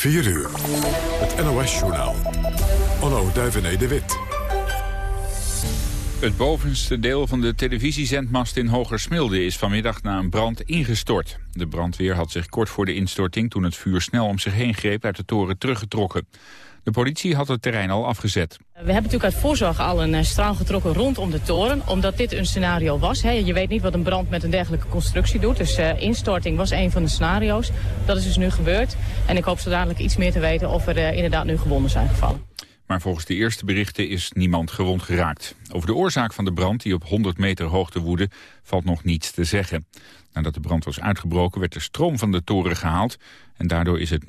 4 uur. Het NOS-journaal. Onno Duivené de Wit. Het bovenste deel van de televisiezendmast in Hogersmilde is vanmiddag na een brand ingestort. De brandweer had zich kort voor de instorting, toen het vuur snel om zich heen greep, uit de toren teruggetrokken. De politie had het terrein al afgezet. We hebben natuurlijk uit voorzorg al een eh, straal getrokken rondom de toren, omdat dit een scenario was. Hè. Je weet niet wat een brand met een dergelijke constructie doet, dus uh, instorting was een van de scenario's. Dat is dus nu gebeurd en ik hoop zo dadelijk iets meer te weten of er uh, inderdaad nu gewonden zijn gevallen. Maar volgens de eerste berichten is niemand gewond geraakt. Over de oorzaak van de brand, die op 100 meter hoogte woedde, valt nog niets te zeggen. Nadat de brand was uitgebroken werd de stroom van de toren gehaald... en daardoor is, het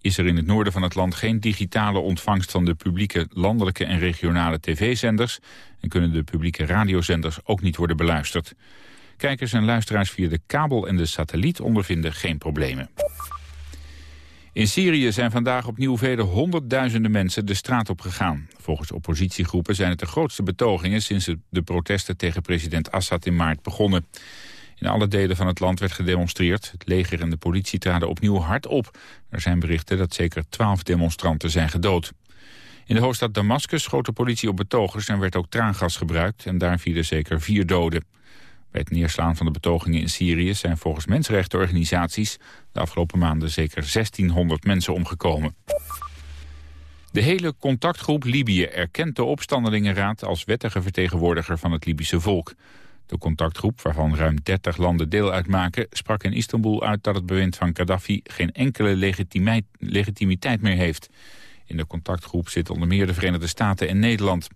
is er in het noorden van het land geen digitale ontvangst... van de publieke landelijke en regionale tv-zenders... en kunnen de publieke radiozenders ook niet worden beluisterd. Kijkers en luisteraars via de kabel en de satelliet ondervinden geen problemen. In Syrië zijn vandaag opnieuw vele honderdduizenden mensen de straat op gegaan. Volgens oppositiegroepen zijn het de grootste betogingen sinds de protesten tegen president Assad in maart begonnen. In alle delen van het land werd gedemonstreerd. Het leger en de politie traden opnieuw hard op. Er zijn berichten dat zeker twaalf demonstranten zijn gedood. In de hoofdstad Damascus schoot de politie op betogers en werd ook traangas gebruikt. En daar vielen zeker vier doden. Bij het neerslaan van de betogingen in Syrië zijn volgens mensenrechtenorganisaties de afgelopen maanden zeker 1600 mensen omgekomen. De hele contactgroep Libië erkent de opstandelingenraad als wettige vertegenwoordiger van het Libische volk. De contactgroep, waarvan ruim 30 landen deel uitmaken... sprak in Istanbul uit dat het bewind van Gaddafi... geen enkele legitimiteit meer heeft. In de contactgroep zitten onder meer de Verenigde Staten en Nederland.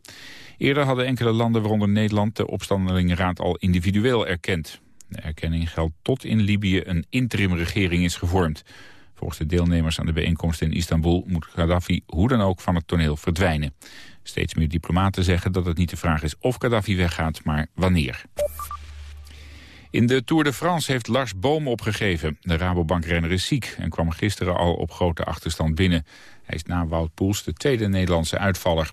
Eerder hadden enkele landen, waaronder Nederland... de opstandelingenraad al individueel erkend. De erkenning geldt tot in Libië een interimregering is gevormd. Volgens de deelnemers aan de bijeenkomst in Istanbul... moet Gaddafi hoe dan ook van het toneel verdwijnen. Steeds meer diplomaten zeggen dat het niet de vraag is of Gaddafi weggaat, maar wanneer. In de Tour de France heeft Lars Boom opgegeven. De Rabobankrenner is ziek en kwam gisteren al op grote achterstand binnen. Hij is na Wout Poels de tweede Nederlandse uitvaller.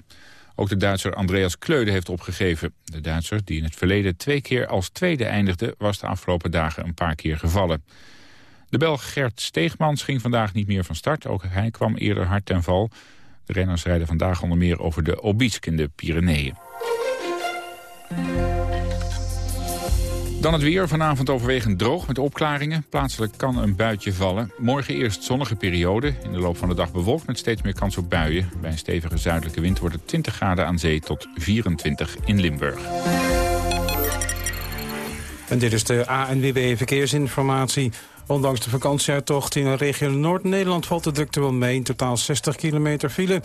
Ook de Duitser Andreas Kleude heeft opgegeven. De Duitser, die in het verleden twee keer als tweede eindigde... was de afgelopen dagen een paar keer gevallen. De Belg Gert Steegmans ging vandaag niet meer van start. Ook hij kwam eerder hard ten val. De renners rijden vandaag onder meer over de Obiesk in de Pyreneeën. Dan het weer. Vanavond overwegend droog met opklaringen. Plaatselijk kan een buitje vallen. Morgen eerst zonnige periode. In de loop van de dag bewolkt met steeds meer kans op buien. Bij een stevige zuidelijke wind wordt het 20 graden aan zee tot 24 in Limburg. En dit is de ANWB Verkeersinformatie. Ondanks de vakantieuittocht in de regio Noord-Nederland valt de drukte wel mee. In totaal 60 kilometer file. Een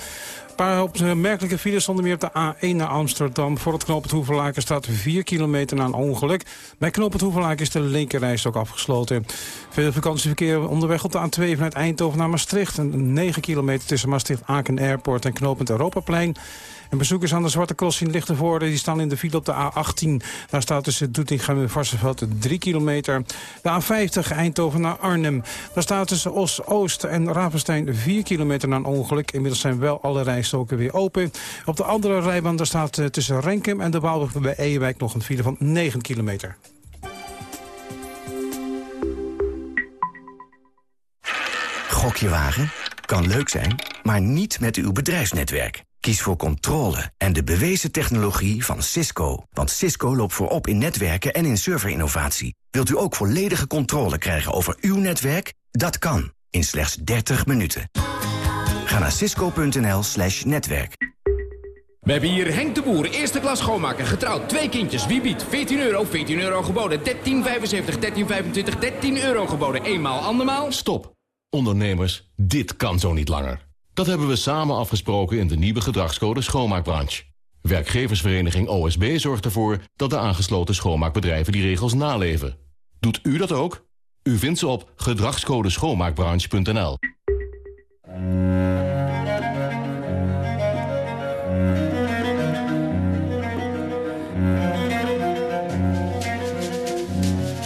paar opmerkelijke files stonden meer op de A1 naar Amsterdam. Voor het knooppunt Hoevelaken staat 4 kilometer na een ongeluk. Bij knooppunt Hoevelaken is de linkerreis ook afgesloten. Veel vakantieverkeer onderweg op de A2 vanuit Eindhoven naar Maastricht. 9 kilometer tussen Maastricht-Aken Airport en knooppunt Europaplein. En bezoekers aan de Zwarte Cross in Lichtenvoorde... die staan in de file op de A18. Daar staat tussen Doetinchem en Varsenveld 3 kilometer. De A50 Eindhoven naar Arnhem. Daar staat tussen Os-Oost en Ravenstein 4 kilometer na een ongeluk. Inmiddels zijn wel alle rijstoken weer open. Op de andere rijbaan daar staat eh, tussen Renkum en de Waalweg bij Ewijk... nog een file van 9 kilometer. Gokje wagen? Kan leuk zijn, maar niet met uw bedrijfsnetwerk. Kies voor controle en de bewezen technologie van Cisco. Want Cisco loopt voorop in netwerken en in serverinnovatie. Wilt u ook volledige controle krijgen over uw netwerk? Dat kan, in slechts 30 minuten. Ga naar cisco.nl slash netwerk. We hebben hier Henk de Boer, eerste klas schoonmaker, getrouwd, twee kindjes. Wie biedt? 14 euro, 14 euro geboden, 13,75, 13,25, 13 euro geboden. Eenmaal, andermaal? Stop. Ondernemers, dit kan zo niet langer. Dat hebben we samen afgesproken in de nieuwe gedragscode schoonmaakbranche. Werkgeversvereniging OSB zorgt ervoor dat de aangesloten schoonmaakbedrijven die regels naleven. Doet u dat ook? U vindt ze op gedragscodeschoonmaakbranche.nl.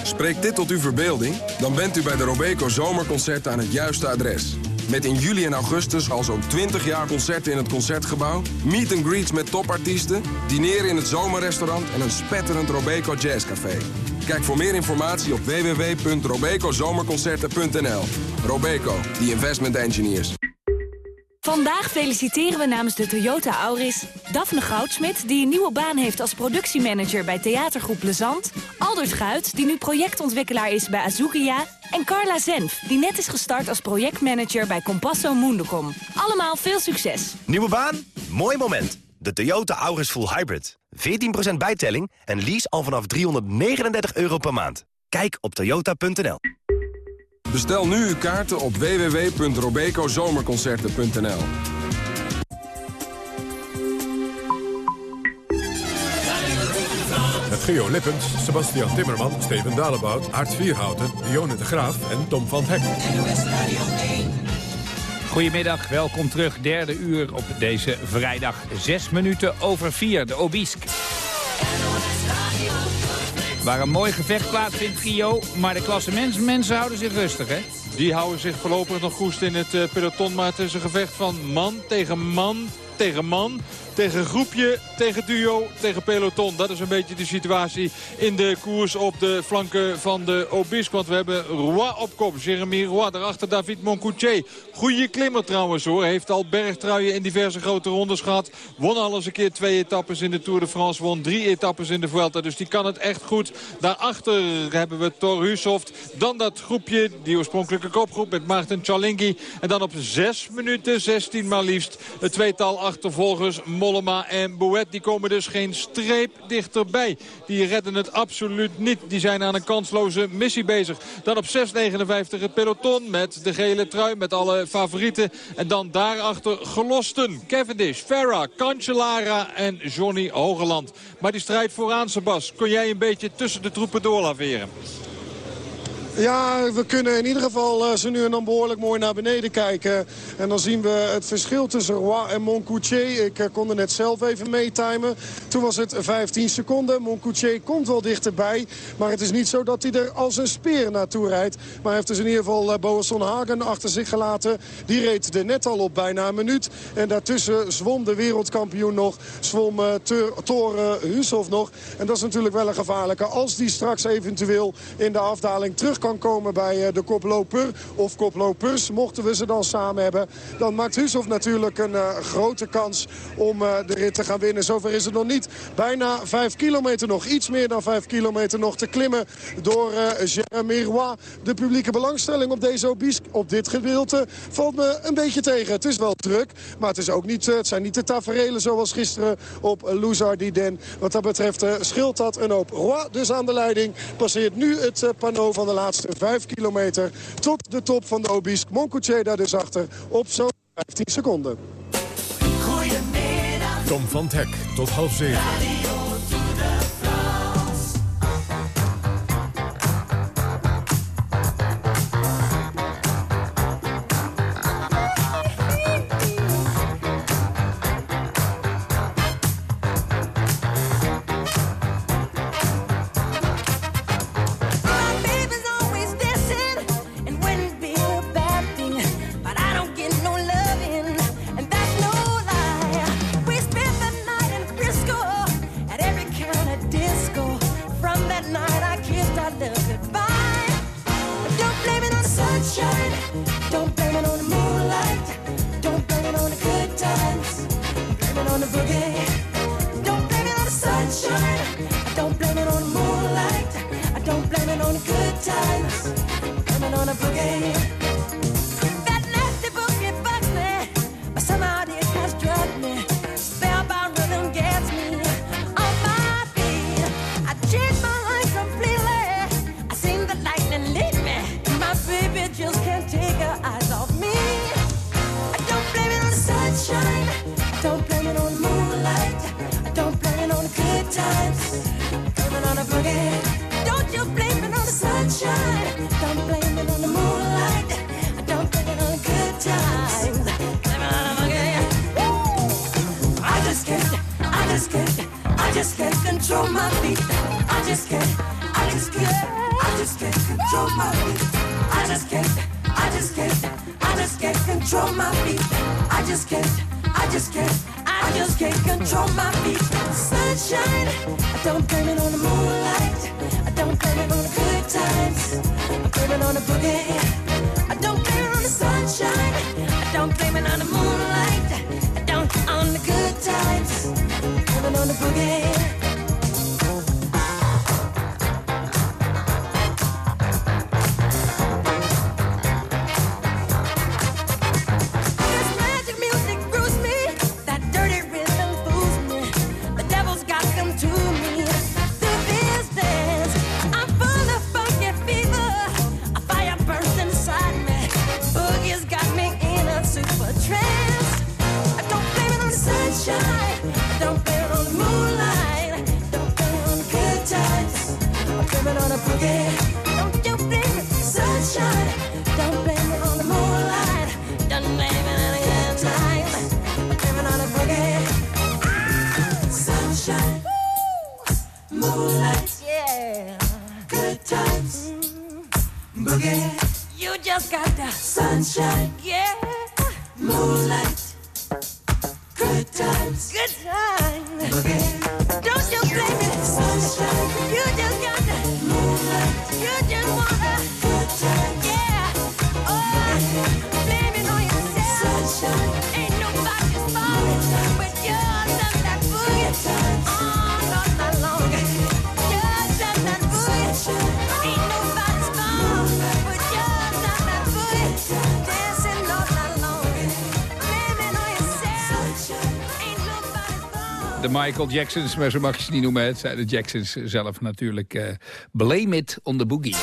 Spreekt dit tot uw verbeelding? Dan bent u bij de Robeco Zomerconcerten aan het juiste adres. Met in juli en augustus al zo'n 20 jaar concerten in het Concertgebouw... meet and greets met topartiesten, dineren in het zomerrestaurant... en een spetterend Robeco Jazzcafé. Kijk voor meer informatie op www.robecozomerconcerten.nl. Robeco, the investment engineers. Vandaag feliciteren we namens de Toyota Auris Daphne Goudsmit... die een nieuwe baan heeft als productiemanager bij theatergroep Lezant... Aldert Guit, die nu projectontwikkelaar is bij Azukia... en Carla Zenf, die net is gestart als projectmanager bij Compasso Mundocom. Allemaal veel succes. Nieuwe baan? Mooi moment. De Toyota Auris Full Hybrid. 14% bijtelling en lease al vanaf 339 euro per maand. Kijk op toyota.nl. Bestel nu uw kaarten op www.robecozomerconcerten.nl Met Geo Lippens, Sebastian Timmerman, Steven Dalebout, Art Vierhouten, Dionne de Graaf en Tom van Hek. Goedemiddag, welkom terug. Derde uur op deze vrijdag. Zes minuten over vier, de Obiesk. Waar een mooi gevecht plaatsvindt, Gio. Maar de klasse mensen houden zich rustig, hè? Die houden zich voorlopig nog goed in het uh, peloton. Maar het is een gevecht van man tegen man tegen man. Tegen groepje, tegen duo, tegen peloton. Dat is een beetje de situatie in de koers op de flanken van de Obisque. Want we hebben Roy op kop. Jeremy Roy, daarachter David Moncoutier. Goeie klimmer trouwens hoor. Heeft al bergtruien in diverse grote rondes gehad. Won al eens een keer twee etappes in de Tour de France. Won drie etappes in de Vuelta. Dus die kan het echt goed. Daarachter hebben we Thor Hushoft. Dan dat groepje, die oorspronkelijke kopgroep met Maarten Chalingi. En dan op 6 minuten 16 maar liefst het tweetal achtervolgers Mollema en Bouet. Die komen dus geen streep dichterbij. Die redden het absoluut niet. Die zijn aan een kansloze missie bezig. Dan op 6.59 het peloton met de gele trui, met alle favorieten. En dan daarachter gelosten. Cavendish, Farah, Cancellara en Johnny Hogeland. Maar die strijd vooraan, Sebas, kon jij een beetje tussen de troepen doorlaveren? Ja, we kunnen in ieder geval uh, ze nu en dan behoorlijk mooi naar beneden kijken. En dan zien we het verschil tussen Roy en Moncoutier. Ik uh, kon er net zelf even meetimen. Toen was het 15 seconden. Moncoutier komt wel dichterbij. Maar het is niet zo dat hij er als een speer naartoe rijdt. Maar hij heeft dus in ieder geval uh, Boasson Hagen achter zich gelaten. Die reed er net al op bijna een minuut. En daartussen zwom de wereldkampioen nog. Zwom Thor Hushoff nog. En dat is natuurlijk wel een gevaarlijke. Als die straks eventueel in de afdaling terug kan komen bij eh, de koploper of koplopers. Mochten we ze dan samen hebben, dan maakt Hushoff natuurlijk een uh, grote kans om uh, de rit te gaan winnen. Zover is het nog niet. Bijna 5 kilometer nog, iets meer dan 5 kilometer nog te klimmen door Jeremy Roy. De publieke belangstelling op deze op dit gedeelte, valt me een beetje tegen. Het is wel druk, maar het, is ook niet, het zijn niet de taferelen zoals gisteren op Louzardiden. Wat dat betreft scheelt dat een hoop. Roy dus aan de leiding, passeert nu het panneau van de laatste laatste 5 kilometer tot de top van de Obisque. Moncoutier daar dus achter op zo'n 15 seconden. Goedemiddag. Tom van Hek tot half 7. just can't, I just can't control my feet. I just can't, I just can't, I just can't control my feet. I just can't, I just can't, I just can't control my feet. I just can't, I just can't, I just can't control my feet. Sunshine, I don't blame it on the moonlight. I don't blame it on the good times. I'm blaming on the boogie. I don't blame it on the sunshine. don't forget. De Michael Jacksons, maar zo mag je ze niet noemen. Het zijn de Jacksons zelf natuurlijk. eh blame it on the boogie.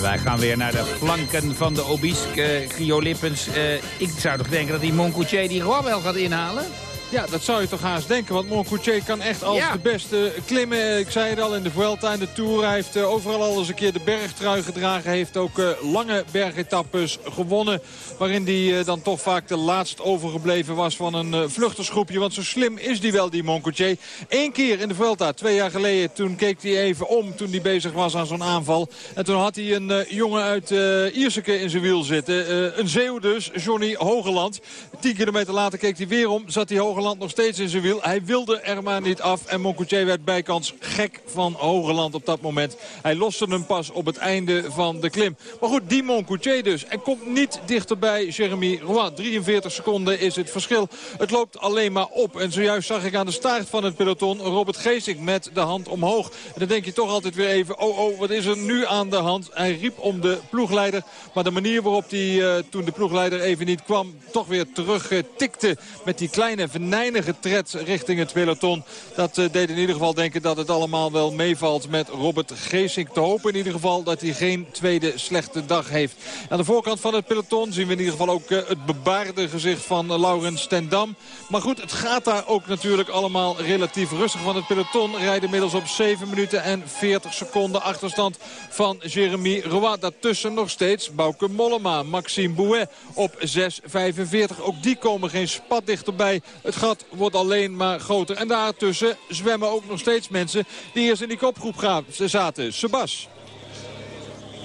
Wij gaan weer naar de flanken van de Obisque. eh Gio Lippens, eh, ik zou toch denken dat die Moncoutier die Roy wel gaat inhalen? Ja, dat zou je toch haast denken. Want Moncoutier kan echt als Ja. de beste klimmen. Ik zei het al in de Vuelta en de Tour. Hij heeft eh, overal al eens een keer de bergtrui gedragen. Heeft ook eh, lange bergetappes gewonnen. Waarin hij eh, dan toch vaak de laatst overgebleven was van een vluchtersgroepje. Want zo slim is die wel, die Moncoutier. Eén keer in de Vuelta, twee jaar geleden. Toen keek hij even om toen hij bezig was aan zo'n aanval. En toen had hij een jongen uit Ierseke in zijn wiel zitten. Een Zeeuw dus, Johnny Hogeland. Tien kilometer later keek hij weer om. Zat hij Hogeland nog steeds in zijn wiel. Hij wilde er maar niet af. En Moncoutier werd bijkans gek van Hogeland op dat moment. Hij loste hem pas op het einde van de klim. Maar goed, die Moncoutier dus. En komt niet dichterbij Jeremy Roy. 43 seconden is het verschil. Het loopt alleen maar op. En zojuist zag ik aan de staart van het peloton Robert Geesink met de hand omhoog. En dan denk je toch altijd weer even, oh oh, wat is er nu aan de hand? Hij riep om de ploegleider. Maar de manier waarop hij eh, toen de ploegleider even niet kwam, toch weer terug tikte met die kleine venijnige tred richting het peloton. Dat eh, deed in ieder geval denken dat het allemaal wel meevalt met Robert Geesink. Te hopen in ieder geval dat hij geen tweede slechte dag heeft. Aan de voorkant van het peloton zien we in ieder geval ook eh, het bebaarde gezicht van Laurens ten Dam. Maar goed, het gaat daar ook natuurlijk allemaal relatief rustig. Want het peloton rijdt inmiddels op 7 minuten en 40 seconden achterstand van Jeremy Roy. Daartussen nog steeds Bauke Mollema, Maxime Bouet op 6.45. Ook die komen geen spat dichterbij. Het gat wordt alleen maar groter. En daartussen zwemmen ook nog steeds mensen die eerst in die kopgroep zaten. Sebas.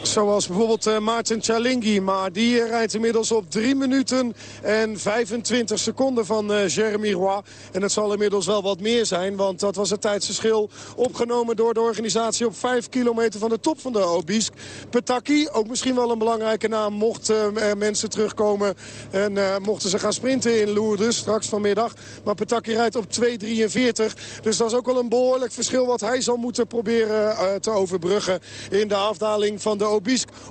Zoals bijvoorbeeld eh, Maarten Chalingi. Maar die eh, rijdt inmiddels op 3 minuten en 25 seconden van eh, Jeremy Roy. En het zal inmiddels wel wat meer zijn. Want dat was het tijdsverschil opgenomen door de organisatie op 5 kilometer van de top van de Obisque. Petaki, ook misschien wel een belangrijke naam. Mocht er mensen terugkomen en mochten ze gaan sprinten in Lourdes straks vanmiddag. Maar Petaki rijdt op 2.43. Dus dat is ook wel een behoorlijk verschil wat hij zal moeten proberen te overbruggen in de afdaling van de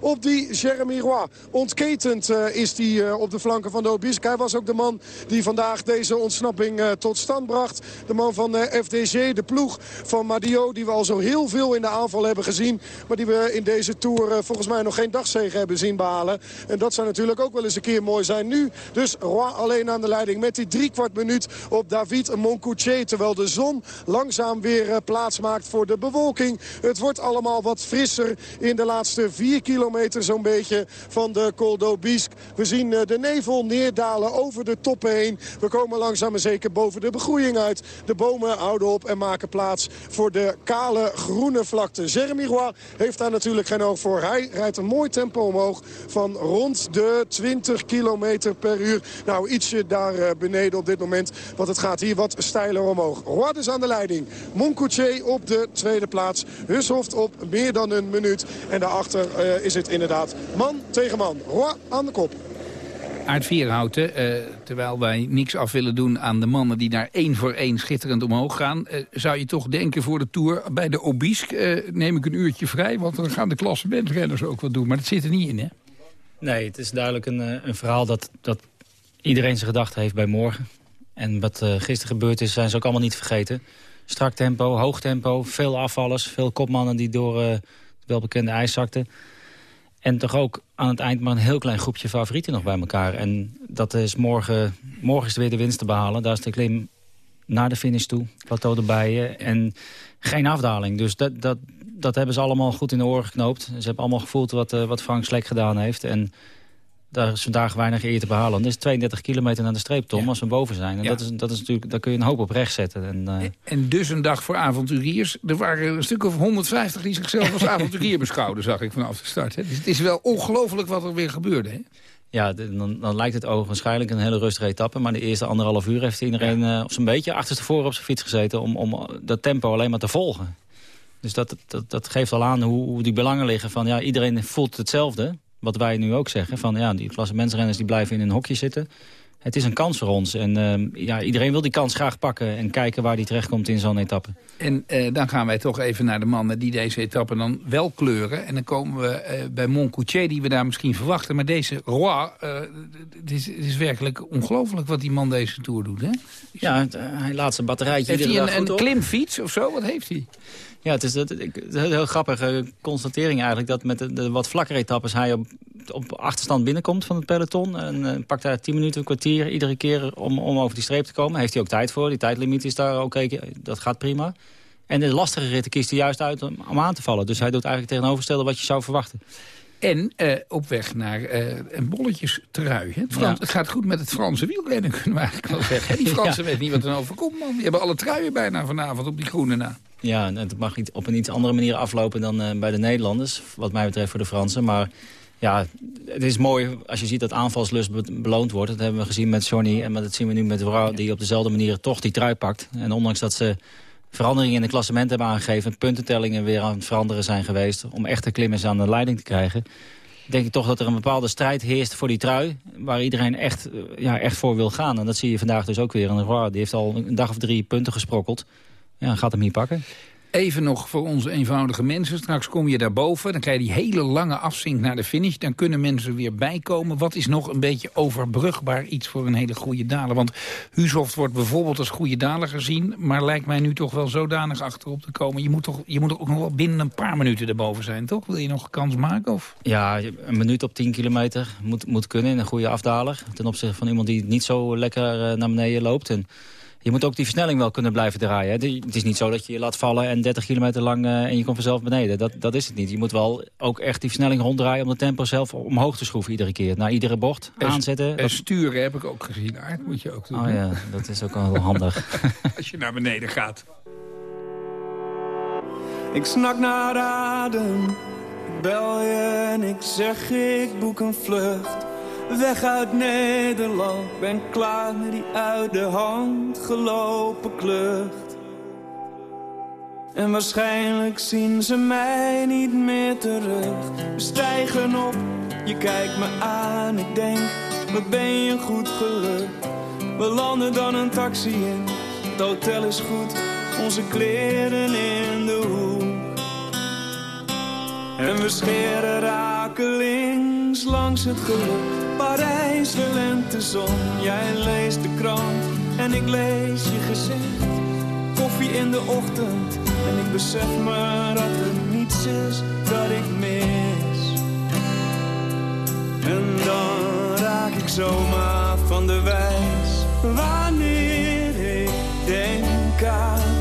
Op die Jeremy Roy. Ontketend eh, is die eh, op de flanken van de Obisque. Hij was ook de man die vandaag deze ontsnapping eh, tot stand bracht. De man van FDG, de ploeg van Madio. Die we al zo heel veel in de aanval hebben gezien. Maar die we in deze Tour volgens mij nog geen dagzegen hebben zien behalen. En dat zou natuurlijk ook wel eens een keer mooi zijn. Nu dus Roy alleen aan de leiding met die drie kwart minuut op David Moncoutier. Terwijl de zon langzaam weer eh, plaats maakt voor de bewolking. Het wordt allemaal wat frisser in de laatste vier kilometer zo'n beetje van de Col d'Aubisque. We zien eh, de nevel neerdalen over de toppen heen. We komen langzaam maar zeker boven de begroeiing uit. De bomen houden op en maken plaats voor de kale groene vlakte. Jeremy Roy heeft daar natuurlijk geen oog voor. Hij rijdt een mooi tempo omhoog van rond de 20 kilometer per uur. Nou, ietsje daar eh, beneden op dit moment. Want het gaat hier wat steiler omhoog. Roy dus aan de leiding. Moncoutier op de tweede plaats. Hushoft op meer dan een minuut. En daarachter eh, is het inderdaad man tegen man. Roy aan de kop. Aard Vierhouten, eh, terwijl wij niks af willen doen aan de mannen die daar één voor één schitterend omhoog gaan... eh, zou je toch denken voor de Tour, bij de Obisque eh, neem ik een uurtje vrij... want dan gaan de klassementrenners ook wat doen. Maar dat zit er niet in, hè? Nee, het is duidelijk een, een verhaal dat, dat iedereen zijn gedachten heeft bij morgen. En wat uh, gisteren gebeurd is, zijn ze ook allemaal niet vergeten. Strak tempo, hoog tempo, veel afvallers, veel kopmannen die door uh, welbekende ijs zakten. En toch ook aan het eind maar een heel klein groepje favorieten nog bij elkaar. En dat is morgen, morgen is er weer de winst te behalen. Daar is de klim naar de finish toe. Plateau erbij. en geen afdaling. Dus dat, dat, dat hebben ze allemaal goed in de oren geknoopt. Ze hebben allemaal gevoeld wat, eh, wat Frank Slek gedaan heeft. En daar is vandaag weinig eer te behalen. Dat is 32 kilometer naar de streep, Tom, als we boven zijn. En Ja. dat, is, dat is natuurlijk, daar kun je een hoop op recht zetten. En, eh, En dus een dag voor avonturiers. Er waren een stuk of 150 die zichzelf als avonturier beschouwden, zag ik vanaf de start. Hè. Dus het is wel ongelooflijk wat er weer gebeurde. Hè? Ja, dan, dan lijkt het ogenschijnlijk een hele rustige etappe. Maar de eerste anderhalf uur heeft iedereen eh, op zo'n beetje achterstevoren op zijn fiets gezeten... om, om dat tempo alleen maar te volgen. Dus dat, dat, dat geeft al aan hoe, hoe die belangen liggen. Van, ja, iedereen voelt hetzelfde. Wat wij nu ook zeggen. Van, ja, die klassementsrenners die blijven in een hokje zitten. Het is een kans voor ons. En eh, ja, iedereen wil die kans graag pakken... en kijken waar die terechtkomt in zo'n etappe. En eh, dan gaan wij toch even naar de mannen die deze etappe dan wel kleuren. En dan komen we eh, bij Moncoutier, die we daar misschien verwachten. Maar deze Roy, eh, het, is, het is werkelijk ongelooflijk wat die man deze Tour doet. Hè? Ja, het, hij laat zijn batterijtje Heeft hij een, klimfiets of zo? Wat heeft hij? Ja, het is dat, ik- het is een heel grappige constatering eigenlijk... dat met de, de wat vlakkere etappes hij op, op achterstand binnenkomt van het peloton. En eh, pakt daar 10 minuten, een kwartier iedere keer om, om over die streep te komen. Heeft hij ook tijd voor. Die tijdlimiet is daar oké, dat gaat prima. En de lastige ritten kiest hij juist uit om, om aan te vallen. Dus hij doet eigenlijk tegenovergestelde wat je zou verwachten. En eh, op weg naar eh, een bolletjestrui. Hè? Het, Frans, Ja. het gaat goed met het Franse wielrennen, kunnen we eigenlijk wel zeggen. Die Fransen Ja. weten niet wat er nou overkomt, man. Die hebben alle truien bijna vanavond op die groene na. Ja, en het mag op een iets andere manier aflopen dan eh, bij de Nederlanders. Wat mij betreft voor de Fransen. Maar ja, het is mooi als je ziet dat aanvalslust be- beloond wordt. Dat hebben we gezien met Johnny en dat zien we nu met Wrouw... die op dezelfde manier toch die trui pakt. En ondanks dat ze veranderingen in het klassement hebben aangegeven... puntentellingen weer aan het veranderen zijn geweest... om echte klimmers aan de leiding te krijgen... denk ik toch dat er een bepaalde strijd heerst voor die trui... waar iedereen echt, eh, ja, echt voor wil gaan. En dat zie je vandaag dus ook weer. En Roy, die heeft al een dag of drie punten gesprokkeld. Ja, gaat hem hier pakken. Even nog voor onze eenvoudige mensen. Straks kom je daarboven. Dan krijg je die hele lange afzink naar de finish. Dan kunnen mensen weer bijkomen. Wat is nog een beetje overbrugbaar iets voor een hele goede daler? Want Husoft wordt bijvoorbeeld als goede daler gezien. Maar lijkt mij nu toch wel zodanig achterop te komen. Je moet toch, je moet ook nog wel binnen een paar minuten erboven zijn, toch? Wil je nog kans maken? Of? Ja, een minuut op 10 kilometer moet, moet kunnen in een goede afdaler. Ten opzichte van iemand die niet zo lekker eh, naar beneden loopt. En je moet ook die versnelling wel kunnen blijven draaien. Hè. Het is niet zo dat je je laat vallen en 30 kilometer lang eh, en je komt vanzelf beneden. Dat, dat is het niet. Je moet wel ook echt die versnelling ronddraaien om de tempo zelf omhoog te schroeven iedere keer. Naar iedere bocht En- aanzetten. En sturen heb ik ook gezien. Aard moet je ook doen. Oh ja, dat is ook wel handig. Als je naar beneden gaat. Ik snak naar adem, ik bel je en ik zeg ik boek een vlucht. Weg uit Nederland, ben klaar met die uit de hand gelopen klucht. En waarschijnlijk zien ze mij niet meer terug. We stijgen op, je kijkt me aan, ik denk, wat ben je goed gelukt. We landen dan een taxi in, het hotel is goed, onze kleren in de hoek. En we scheren langs het geluk. Parijs, de lentezon, jij leest de krant en ik lees je gezicht. Koffie in de ochtend en ik besef me dat er niets is dat ik mis. En dan raak ik zomaar van de wijs. Wanneer ik denk aan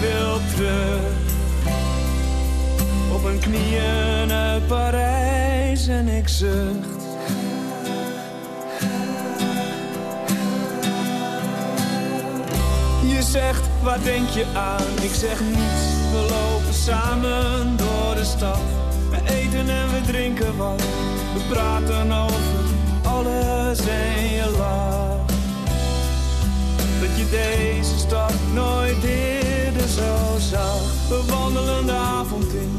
wil terug op mijn knieën uit Parijs en ik zucht. Je zegt, waar denk je aan? Ik zeg niets, we lopen samen door de stad. We eten en we drinken wat, we praten over alles en je lacht. Je deze stad nooit eerder zo zag. We wandelen de avond in,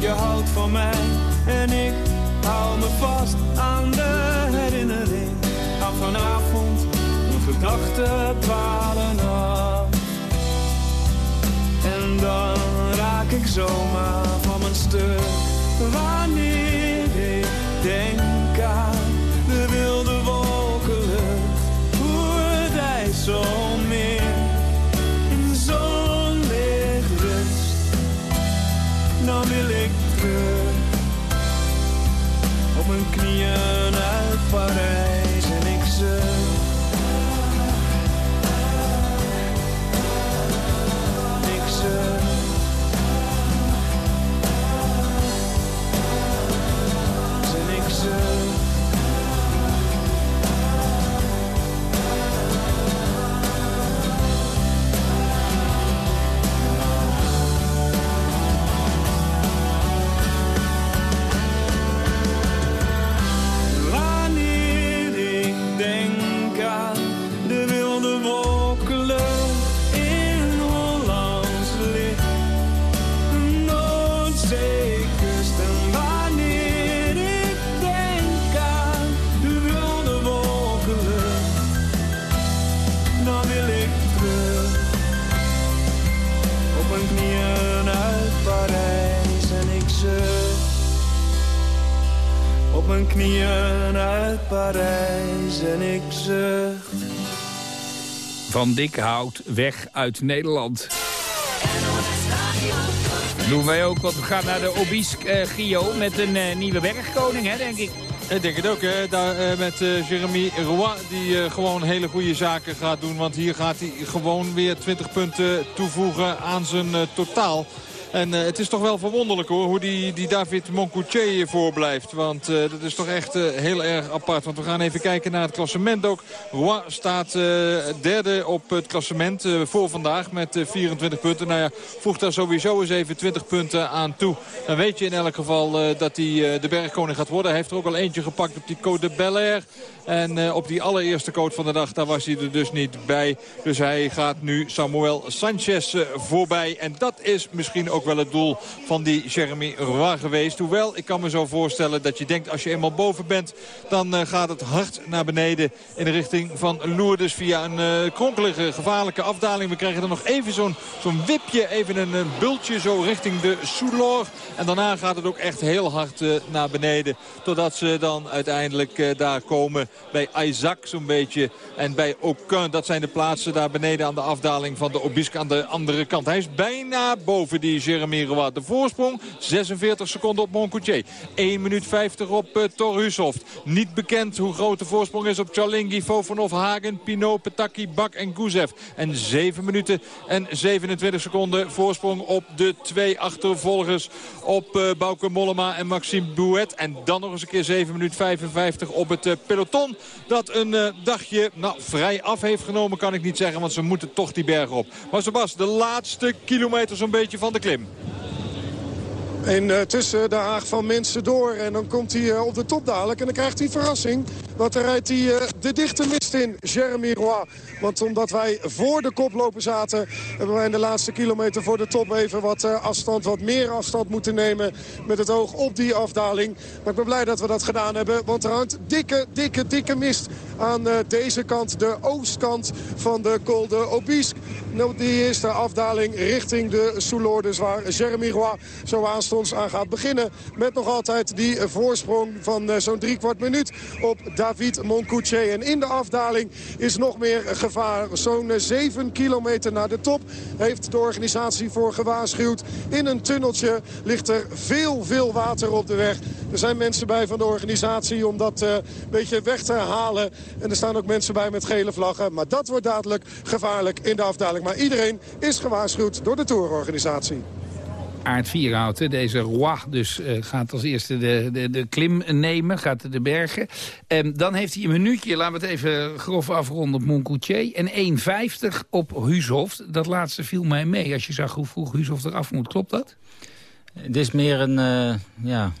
je houdt van mij en ik hou me vast aan de herinnering. Aan vanavond, mijn gedachten dwalen af. En dan raak ik zomaar van mijn stuk. Wanneer ik denk knieën. Van Dikhout weg uit Nederland. Doen wij ook, want we gaan naar de Obisque eh, Gio met een eh, nieuwe bergkoning, hè, denk ik. Ik denk het ook, hè. Daar, eh, met Jeremy Roy, die gewoon hele goede zaken gaat doen. Want hier gaat hij gewoon weer 20 punten toevoegen aan zijn totaal. En eh, het is toch wel verwonderlijk hoor, hoe die, die David Moncoutier voorblijft. Want eh, dat is toch echt eh, heel erg apart. Want we gaan even kijken naar het klassement ook. Roy staat derde op het klassement voor vandaag met eh, 24 punten. Nou ja, voeg daar sowieso eens even 20 punten aan toe. Dan weet je in elk geval dat hij de bergkoning gaat worden. Hij heeft er ook al eentje gepakt op die Côte de Bel Air. En op die allereerste coat van de dag, daar was hij er dus niet bij. Dus hij gaat nu Samuel Sanchez voorbij. En dat is misschien ook wel het doel van die Jeremy Roy geweest. Hoewel, ik kan me zo voorstellen dat je denkt als je eenmaal boven bent... dan eh, gaat het hard naar beneden in de richting van Lourdes... via een eh, kronkelige, gevaarlijke afdaling. We krijgen er nog even zo'n zo'n wipje, even een, een bultje zo richting de Soulor. En daarna gaat het ook echt heel hard eh, naar beneden. Totdat ze dan uiteindelijk eh, daar komen bij Isaac zo'n beetje. En bij Aucun, dat zijn de plaatsen daar beneden aan de afdaling van de Obisque aan de andere kant. Hij is bijna boven die Jeremy. De voorsprong 46 seconden op Moncoutier. 1 minuut 50 op uh, Thor Hushoft. Niet bekend hoe groot de voorsprong is op Chalingi, Fofanov, Hagen, Pinot, Petaki, Bak en Guzev. En 7 minuten en 27 seconden voorsprong op de twee achtervolgers op uh, Bauke Mollema en Maxime Bouet. En dan nog eens een keer 7 minuten 55 op het uh, peloton. Dat een dagje nou, vrij af heeft genomen kan ik niet zeggen, want ze moeten toch die berg op. Maar Sebas, de laatste kilometer zo'n beetje van de klim. En uh, tussen de haag van mensen door. En dan komt hij uh, op de top dadelijk. En dan krijgt hij verrassing. Want dan rijdt hij uh, de dichte mist in, Jeremy Roy. Want omdat wij voor de koploper zaten... hebben wij in de laatste kilometer voor de top even wat afstand, wat meer afstand moeten nemen. Met het oog op die afdaling. Maar ik ben blij dat we dat gedaan hebben. Want er hangt dikke, dikke, dikke mist aan deze kant. De oostkant van de Col de Obisque. Nou, die eerste afdaling richting de Soulor. Dus waar Jeremy Roy zo aanstonds aan gaat beginnen. Met nog altijd die voorsprong van uh, zo'n drie kwart minuut op David Moncoutier. En in de afdaling is nog meer gevaar. Zo'n uh, 7 kilometer naar de top heeft de organisatie voor gewaarschuwd. In een tunneltje ligt er veel, veel water op de weg. Er zijn mensen bij van de organisatie om dat een beetje weg te halen. En er staan ook mensen bij met gele vlaggen. Maar dat wordt dadelijk gevaarlijk in de afdaling. Maar iedereen is gewaarschuwd door de tourorganisatie. Aard Vierhouten, deze Roi, dus uh, gaat als eerste de, de, de klim nemen, gaat de bergen. Um, dan heeft hij een minuutje, laten we het even grof afronden op Moncoutier. En 1,50 op Huushoft. Dat laatste viel mij mee. Als je zag hoe vroeg Huushoft eraf moet, klopt dat? Het is meer een, uh, ja,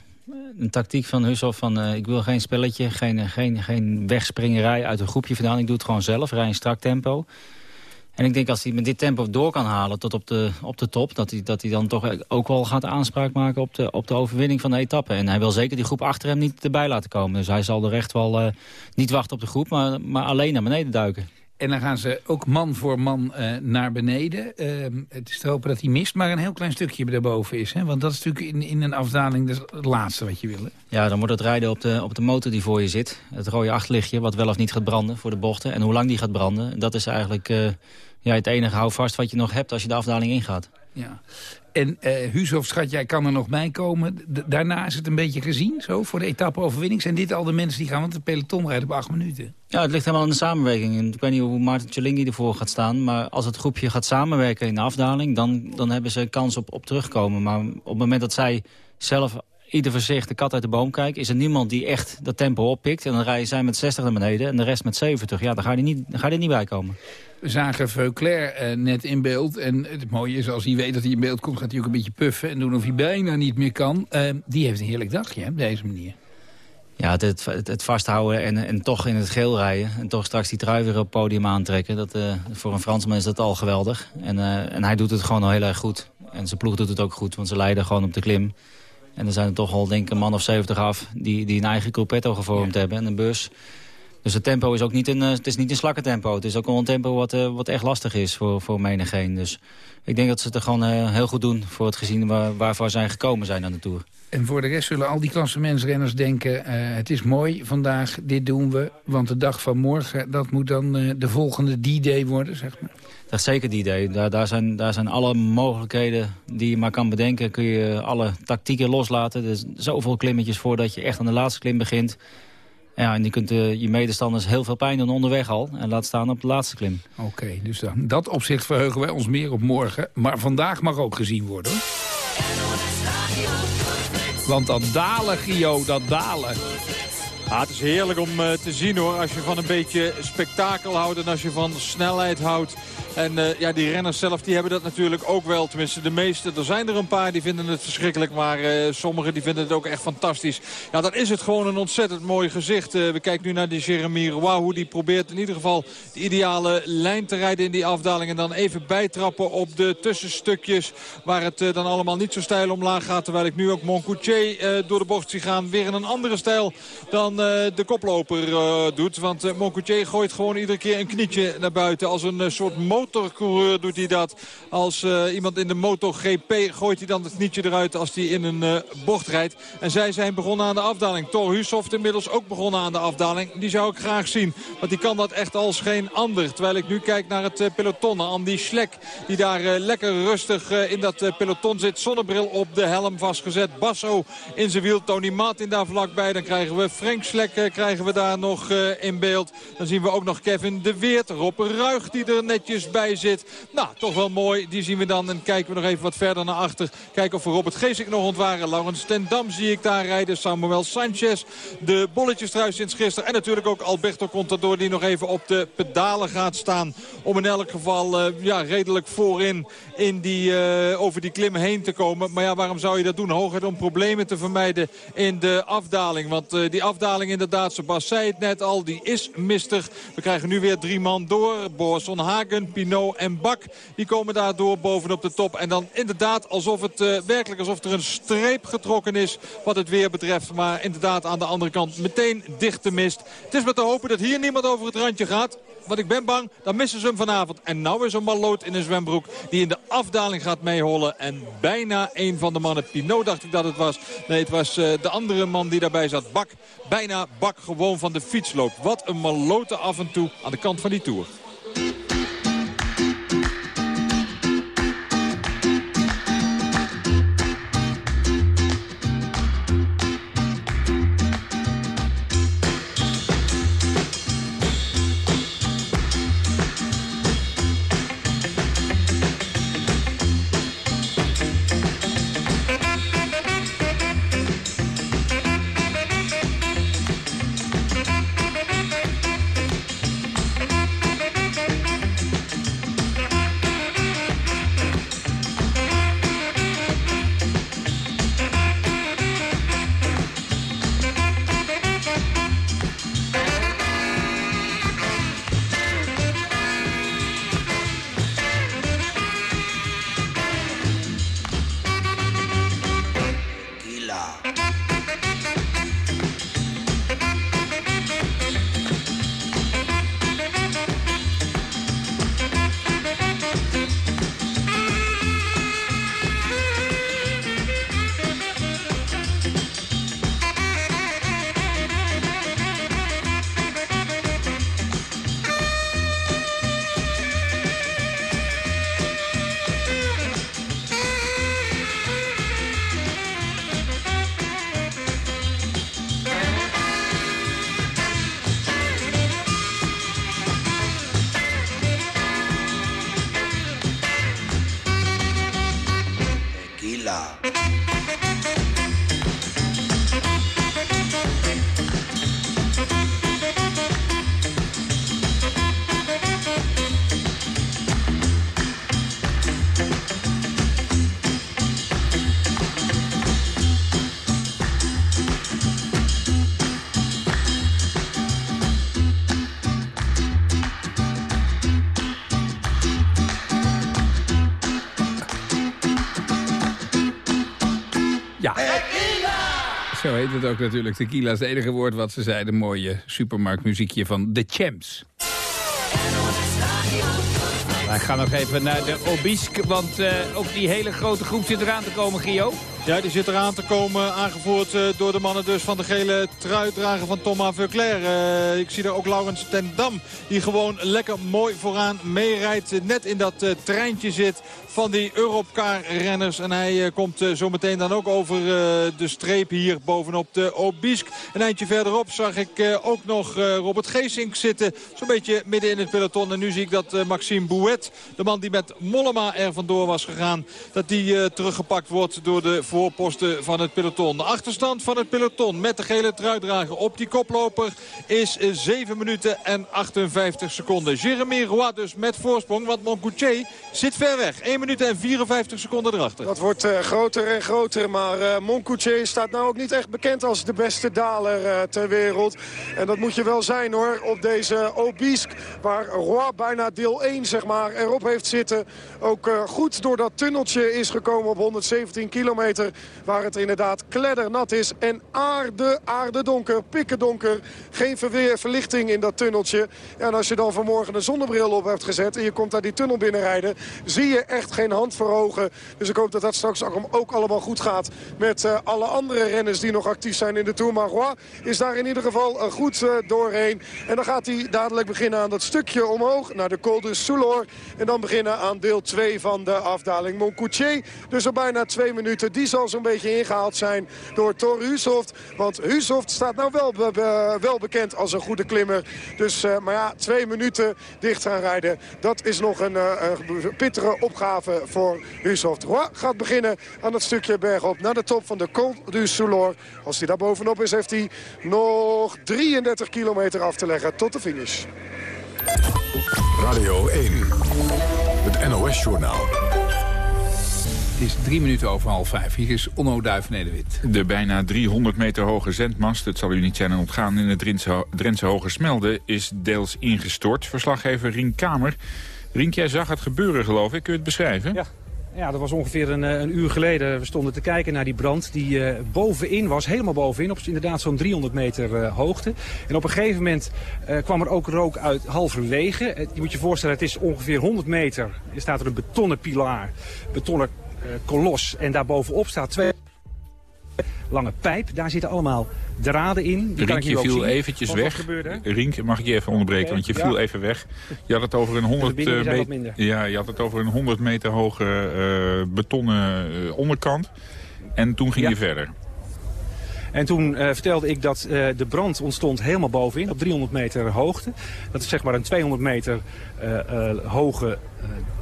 een tactiek van Husshoff van uh, ik wil geen spelletje, geen, geen, geen wegspringerij uit een groepje vandaan. Ik doe het gewoon zelf, rij een strak tempo. En ik denk als hij met dit tempo door kan halen tot op de, op de top... Dat hij, dat hij dan toch ook wel gaat aanspraak maken op de, op de overwinning van de etappe. En hij wil zeker die groep achter hem niet erbij laten komen. Dus hij zal er echt wel uh, niet wachten op de groep, maar, maar alleen naar beneden duiken. En dan gaan ze ook man voor man uh, naar beneden. Uh, het is te hopen dat hij mist, maar een heel klein stukje daarboven is. Hè? Want dat is natuurlijk in, in een afdaling het laatste wat je wil. Ja, dan wordt het rijden op de, op de motor die voor je zit. Het rode achterlichtje, wat wel of niet gaat branden voor de bochten. En hoe lang die gaat branden, dat is eigenlijk uh, ja, het enige houvast wat je nog hebt als je de afdaling ingaat. Ja. En uh, Huushoff, schat, jij kan er nog bij komen. Daarna is het een beetje gezien, zo, voor de etappe-overwinning. Zijn dit al de mensen die gaan, want de peloton rijdt op acht minuten? Ja, het ligt helemaal aan de samenwerking. Ik weet niet hoe Maarten Tjelingi ervoor gaat staan. Maar als het groepje gaat samenwerken in de afdaling... dan, dan hebben ze kans op, op terugkomen. Maar op het moment dat zij zelf ieder voor zich de kat uit de boom kijken... is er niemand die echt dat tempo oppikt. En dan rijden zij met 60 naar beneden en de rest met 70. Ja, dan ga je er niet, dan ga je er niet bij komen. We zagen Veuclair uh, net in beeld. En het mooie is, als hij weet dat hij in beeld komt... gaat hij ook een beetje puffen en doen of hij bijna niet meer kan. Uh, die heeft een heerlijk dagje, hè, op deze manier. Ja, het, het, het vasthouden en, en toch in het geel rijden. En toch straks die trui weer op het podium aantrekken. Dat, uh, voor een Fransman is dat al geweldig. En, en hij doet het gewoon al heel erg goed. En zijn ploeg doet het ook goed, want ze leiden gewoon op de klim. En er zijn er toch al denk ik een man of 70 af die, die een eigen gruppetto gevormd ja. hebben en een bus. Dus het tempo is ook niet een, het is niet een slakke tempo. Het is ook wel een tempo wat, wat echt lastig is voor, voor menigeen. Dus ik denk dat ze het er gewoon heel goed doen voor het gezien waar, waarvoor zij gekomen zijn aan de Tour. En voor de rest zullen al die klassementsrenners denken... Uh, het is mooi vandaag, dit doen we. Want de dag van morgen, dat moet dan de volgende D-Day worden, zeg maar. Dat is zeker D-Day. Daar, daar, zijn, daar zijn alle mogelijkheden die je maar kan bedenken. Kun je alle tactieken loslaten. Er is zoveel klimmetjes voordat je echt aan de laatste klim begint. Ja, en je kunt uh, je medestanders heel veel pijn doen onderweg al. En laat staan op de laatste klim. Oké, dus dan dat opzicht verheugen wij ons meer op morgen. Maar vandaag mag ook gezien worden. Want dat dalen, Gio, dat dalen. Ja, het is heerlijk om uh, te zien hoor. Als je van een beetje spektakel houdt en als je van snelheid houdt. En uh, ja, die renners zelf die hebben dat natuurlijk ook wel. Tenminste, de meeste. Er zijn er een paar die vinden het verschrikkelijk. Maar uh, sommigen die vinden het ook echt fantastisch. Ja, dan is het gewoon een ontzettend mooi gezicht. we kijken nu naar die Jeremy. Hoe die probeert in ieder geval de ideale lijn te rijden in die afdaling. En dan even bijtrappen op de tussenstukjes. Waar het dan allemaal niet zo stijl omlaag gaat. Terwijl ik nu ook Moncoutier door de bocht zie gaan. Weer in een andere stijl dan de koploper doet. Want uh, Moncoutier gooit gewoon iedere keer een knietje naar buiten. Als een soort motorcoureur doet hij dat. Als iemand in de MotoGP gooit hij dan het knietje eruit als hij in een bocht rijdt. En zij zijn begonnen aan de afdaling. Thor Hushoft inmiddels ook begonnen aan de afdaling. Die zou ik graag zien. Want die kan dat echt als geen ander. Terwijl ik nu kijk naar het peloton. Andy Schlek die daar lekker rustig in dat peloton zit. Zonnebril op de helm vastgezet. Basso in zijn wiel. Tony Martin daar vlakbij. Dan krijgen we Frank Krijgen we daar nog in beeld. Dan zien we ook nog Kevin de Weert. Rob Ruig die er netjes bij zit. Nou, toch wel mooi. Die zien we dan. En kijken we nog even wat verder naar achter. Kijken of we Robert Geesink nog ontwaren. Laurens ten Dam zie ik daar rijden. Samuel Sanchez. De bolletjestruis sinds gisteren. En natuurlijk ook Alberto Contador die nog even op de pedalen gaat staan. Om in elk geval uh, ja, redelijk voorin in die, uh, over die klim heen te komen. Maar ja, waarom zou je dat doen? Hooguit om problemen te vermijden in de afdaling. Want die afdaling inderdaad, Sebas zei het net al, die is mistig. We krijgen nu weer drie man door. Boasson Hagen, Pinot en Bak. Die komen daardoor bovenop de top. En dan inderdaad alsof het uh, werkelijk alsof er een streep getrokken is wat het weer betreft. Maar inderdaad aan de andere kant meteen dichte mist. Het is maar te hopen dat hier niemand over het randje gaat. Want ik ben bang, dan missen ze hem vanavond. En nou is een malloot in een zwembroek die in de afdaling gaat meehollen. En bijna een van de mannen, Pinot dacht ik dat het was. Nee, het was uh, de andere man die daarbij zat, Bak. Bak gewoon van de fiets loopt. Wat een mallote af en toe aan de kant van die Tour. Heet het ook natuurlijk. Tequila is het enige woord wat ze zeiden. Mooie supermarktmuziekje van The Champs. Wij gaan nog even naar de Obisk, want uh, ook die hele grote groep zit eraan te komen, Gio. Ja, die zit eraan te komen. Aangevoerd uh, door de mannen dus van de gele truitdrager van Thomas Verclair. Uh, ik zie er ook Laurens ten Dam die gewoon lekker mooi vooraan meerijdt. Net in dat treintje zit van die Europcar-renners. En hij komt zo meteen dan ook over de streep hier bovenop de Obisk. Een eindje verderop zag ik ook nog Robert Geesink zitten. Zo'n beetje midden in het peloton. En nu zie ik dat Maxime Bouet, de man die met Mollema er vandoor was gegaan... dat die teruggepakt wordt door de voorposten van het peloton. De achterstand van het peloton met de gele truidrager op die koploper is 7 minuten en 58 seconden. Jeremy Roy dus met voorsprong, want Moncoutier zit ver weg. 1 minuut en 54 seconden erachter. Dat wordt uh, groter en groter, maar uh, Moncoutier staat nou ook niet echt bekend als de beste daler uh, ter wereld. En dat moet je wel zijn hoor, op deze Obisk, waar Roy bijna deel 1 zeg maar erop heeft zitten. Ook goed door dat tunneltje is gekomen op 117 kilometer Waar het inderdaad kleddernat is. En aarde, aarde donker, pikken donker. Geen verweer, verlichting in dat tunneltje. En als je dan vanmorgen een zonnebril op hebt gezet... en je komt daar die tunnel binnenrijden... zie je echt geen hand voor ogen. Dus ik hoop dat dat straks ook allemaal goed gaat... met uh, alle andere renners die nog actief zijn in de Tour. Maar is daar in ieder geval uh, goed uh, doorheen. En dan gaat hij dadelijk beginnen aan dat stukje omhoog... naar de Col de Soulor. En dan beginnen aan deel 2 van de afdaling Moncoutier. Dus er bijna twee minuten. Die zal zo'n beetje ingehaald zijn door Thor Husoft. Want Husoft staat nou wel, wel bekend als een goede klimmer. Dus, uh, maar ja, twee minuten dicht gaan rijden. Dat is nog een, een pittige opgave voor Husoft. Roy gaat beginnen aan het stukje bergop naar de top van de Col du Soulor. Als hij daar bovenop is, heeft hij nog 33 kilometer af te leggen tot de finish. Radio 1, het NOS-journaal. Het is drie minuten over half vijf. Hier is Onno Duiven-Nederwit. De bijna 300 meter hoge zendmast, het zal u niet zijn en ontgaan... in het Drentse, Drentse Hoge Smelde is deels ingestort. Verslaggever Rien Kamer. Rink, jij zag het gebeuren geloof ik. Kun je het beschrijven? Ja. Ja, dat was ongeveer een, een, uur geleden. We stonden te kijken naar die brand die uh, bovenin was, helemaal bovenin, op inderdaad zo'n 300 meter uh, hoogte. En op een gegeven moment uh, kwam er ook rook uit halverwege. je moet je voorstellen, het is ongeveer 100 meter. Er staat er een betonnen pilaar, betonnen kolos. En daarbovenop staat twee lange pijp. Daar zitten allemaal draden in. Die Rink, je viel zien, eventjes weg. Rink, mag ik je even onderbreken, okay, want je viel even weg. Je had het over een 100 uh, meter. Ja, je had het over een 100 meter hoge uh, betonnen uh, onderkant. En toen ging ja. je verder. En toen uh, vertelde ik dat uh, de brand ontstond helemaal bovenin, op 300 meter hoogte. Dat is zeg maar een 200 meter uh, hoge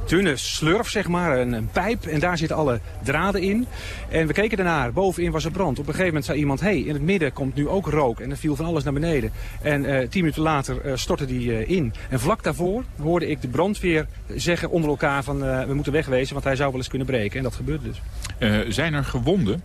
dunne slurf, zeg maar, een, pijp. En daar zitten alle draden in. En we keken daarnaar, bovenin was er brand. Op een gegeven moment zei iemand, hé, hey, in het midden komt nu ook rook. En er viel van alles naar beneden. En tien minuten later stortte die in. En vlak daarvoor hoorde ik de brandweer zeggen onder elkaar van, we moeten wegwezen, want hij zou wel eens kunnen breken. En dat gebeurde dus. zijn er gewonden?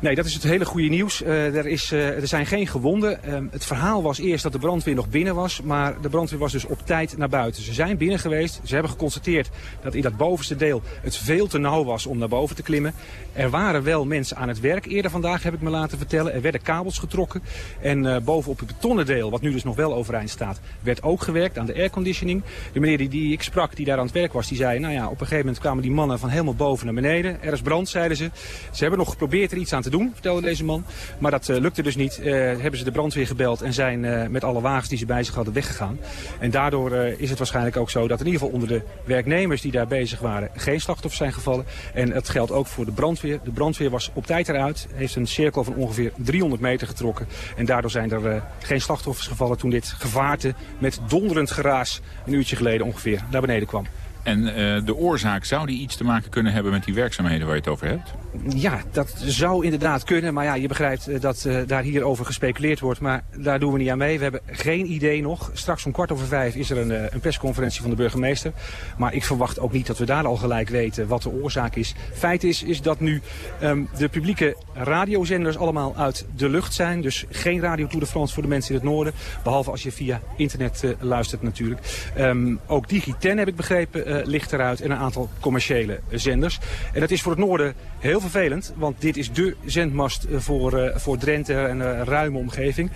Nee, dat is het hele goede nieuws. Uh, er, is, uh, er zijn geen gewonden. Uh, het verhaal was eerst dat de brandweer nog binnen was. Maar de brandweer was dus op tijd naar buiten. Ze zijn binnen geweest. Ze hebben geconstateerd dat in dat bovenste deel het veel te nauw was om naar boven te klimmen. Er waren wel mensen aan het werk. Eerder vandaag heb ik me laten vertellen. Er werden kabels getrokken. En bovenop het betonnen deel, wat nu dus nog wel overeind staat, werd ook gewerkt aan de airconditioning. De meneer die, die ik sprak, die daar aan het werk was, die zei... nou ja, op een gegeven moment kwamen die mannen van helemaal boven naar beneden. Er is brand, zeiden ze. Ze hebben nog geprobeerd er iets aan te doen, vertelde deze man. Maar dat uh, lukte dus niet. Uh, hebben ze de brandweer gebeld en zijn uh, met alle wagens die ze bij zich hadden weggegaan. En daardoor is het waarschijnlijk ook zo dat in ieder geval onder de werknemers die daar bezig waren geen slachtoffers zijn gevallen. En het geldt ook voor de brandweer. De brandweer was op tijd eruit, heeft een cirkel van ongeveer 300 meter getrokken. En daardoor zijn er geen slachtoffers gevallen toen dit gevaarte met donderend geraas een uurtje geleden ongeveer naar beneden kwam. En uh, de oorzaak, zou die iets te maken kunnen hebben met die werkzaamheden waar je het over hebt? Ja, dat zou inderdaad kunnen. Maar ja, je begrijpt uh, dat uh, daar hierover gespeculeerd wordt. Maar daar doen we niet aan mee. We hebben geen idee nog. Straks om kwart over vijf is er een, een persconferentie van de burgemeester. Maar ik verwacht ook niet dat we daar al gelijk weten wat de oorzaak is. Feit is, is dat nu um, de publieke radiozenders allemaal uit de lucht zijn. Dus geen Radio Tour de France voor de mensen in het noorden. Behalve als je via internet luistert natuurlijk. Um, ook Digiten heb ik begrepen ligt eruit en een aantal commerciële zenders. En dat is voor het noorden heel vervelend, want dit is de zendmast voor, uh, voor Drenthe en een ruime omgeving.